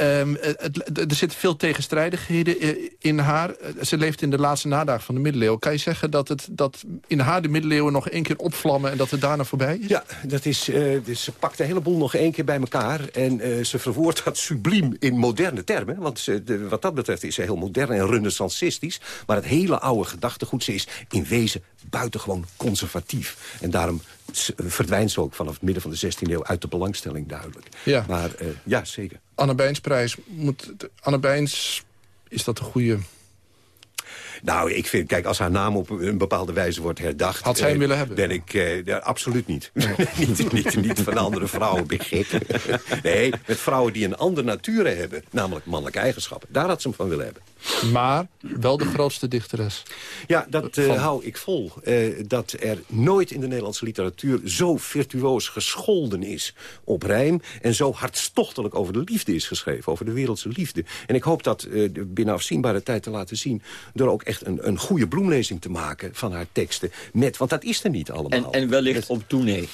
ehm, het- er zitten veel tegenstrijdigheden eh, in haar. Eh, Ze leeft in de laatste nadagen van de middeleeuwen. Kan je zeggen dat, het, dat in haar de middeleeuwen nog één keer opvlammen... en dat het daarna voorbij is? Ja, dat is, eh, dus ze pakt een heleboel nog één keer bij elkaar. En eh, ze verwoordt dat subliem in moderne termen. Want de- wat dat betreft is ze heel modern en renaissancistisch. Maar het hele oude gedachtegoed, ze is in wezen buitengewoon conservatief. En daarom verdwijnt ze ook vanaf het midden van de 16e eeuw uit de belangstelling duidelijk. Ja. Maar eh, ja, zeker. Anne Bijnsprijs. Moet, Anne Bijns, is dat een goede... Nou, ik vind, kijk, als haar naam op een bepaalde wijze wordt herdacht... Had zij hem eh, willen hebben? Ben ik, eh, ja, absoluut niet. [LAUGHS] niet, niet. Niet van andere vrouwen, ben gek. [LAUGHS] nee, met vrouwen die een andere nature hebben. Namelijk mannelijke eigenschappen. Daar had ze hem van willen hebben. Maar wel de grootste dichteres. Ja, dat eh, hou ik vol. Dat er nooit in de Nederlandse literatuur zo virtuoos gescholden is op rijm... en zo hartstochtelijk over de liefde is geschreven, over de wereldse liefde. En ik hoop dat binnen afzienbare tijd te laten zien... door ook echt een, een goede bloemlezing te maken van haar teksten. Met, want dat is er niet allemaal. En, en wellicht op tournee.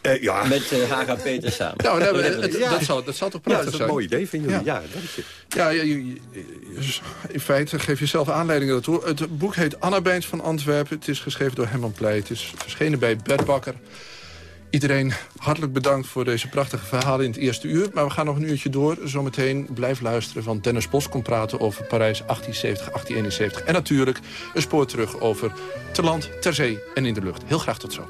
Eh, ja. Met eh Haga Peters samen. Nou, nou, Dat het- dat, zou, dat zou toch Ja, prachtig dat is een zijn? mooi idee van jullie. Ja, dank je. Ja, ja, je- je- je- in feite geef je zelf aanleiding daartoe. Het boek heet Anna Bijns van Antwerpen. Het is geschreven door Herman Pleij. Het is verschenen bij Bert Bakker. Iedereen hartelijk bedankt voor deze prachtige verhalen in het eerste uur. Maar we gaan nog een uurtje door. Zometeen blijf luisteren, want Dennis Bos komt praten over Parijs 1870, 1871. En natuurlijk een spoor terug over te land, ter zee en in de lucht. Heel graag tot zo.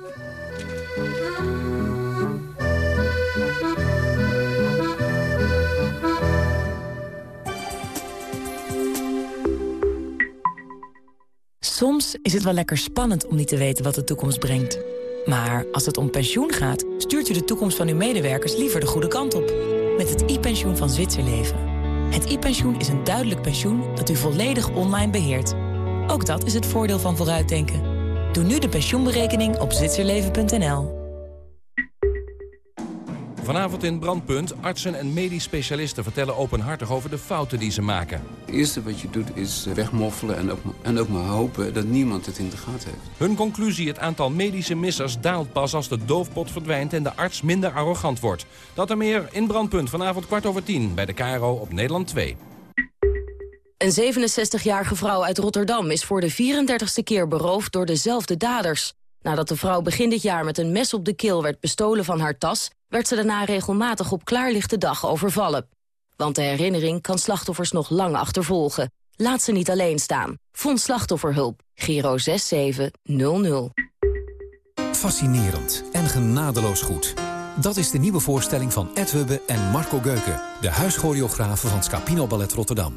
Soms is het wel lekker spannend om niet te weten wat de toekomst brengt. Maar als het om pensioen gaat, stuurt u de toekomst van uw medewerkers liever de goede kant op. Met het e-pensioen van Zwitserleven. Het e-pensioen is een duidelijk pensioen dat u volledig online beheert. Ook dat is het voordeel van vooruitdenken. Doe nu de pensioenberekening op zwitserleven.nl. Vanavond in Brandpunt, artsen en medisch specialisten vertellen openhartig over de fouten die ze maken. Het eerste wat je doet is wegmoffelen en ook, en ook maar hopen dat niemand het in de gaten heeft. Hun conclusie, het aantal medische missers daalt pas als de doofpot verdwijnt en de arts minder arrogant wordt. Dat en meer in Brandpunt, vanavond kwart over tien bij de KRO op Nederland 2. Een 67-jarige vrouw uit Rotterdam is voor de 34ste keer beroofd door dezelfde daders. Nadat de vrouw begin dit jaar met een mes op de keel werd bestolen van haar tas... werd ze daarna regelmatig op klaarlichte dag overvallen. Want de herinnering kan slachtoffers nog lang achtervolgen. Laat ze niet alleen staan. Vond slachtofferhulp. Giro 6700. Fascinerend en genadeloos goed. Dat is de nieuwe voorstelling van Ed Hubbe en Marco Geuken... de huischoreografen van Scapino Ballet Rotterdam.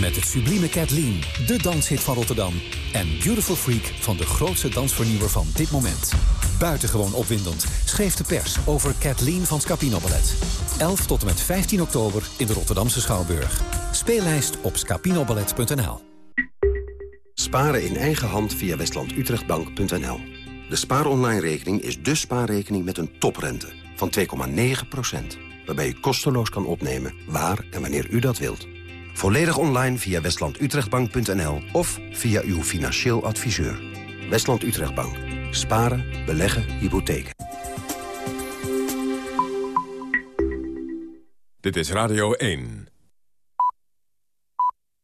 Met het sublieme Kathleen, de danshit van Rotterdam. En Beautiful Freak van de grootste dansvernieuwer van dit moment. Buitengewoon opwindend schreef de pers over Kathleen van Scapino Ballet. 11 tot en met 15 oktober in de Rotterdamse Schouwburg. Speellijst op scapinoballet.nl Sparen in eigen hand via westlandutrechtbank.nl. De spaaronline-rekening is de spaarrekening met een toprente van 2,9%. Waarbij u kosteloos kan opnemen waar en wanneer u dat wilt. Volledig online via westlandutrechtbank.nl of via uw financieel adviseur. Westland Utrechtbank. Sparen, beleggen, hypotheken. Dit is Radio 1.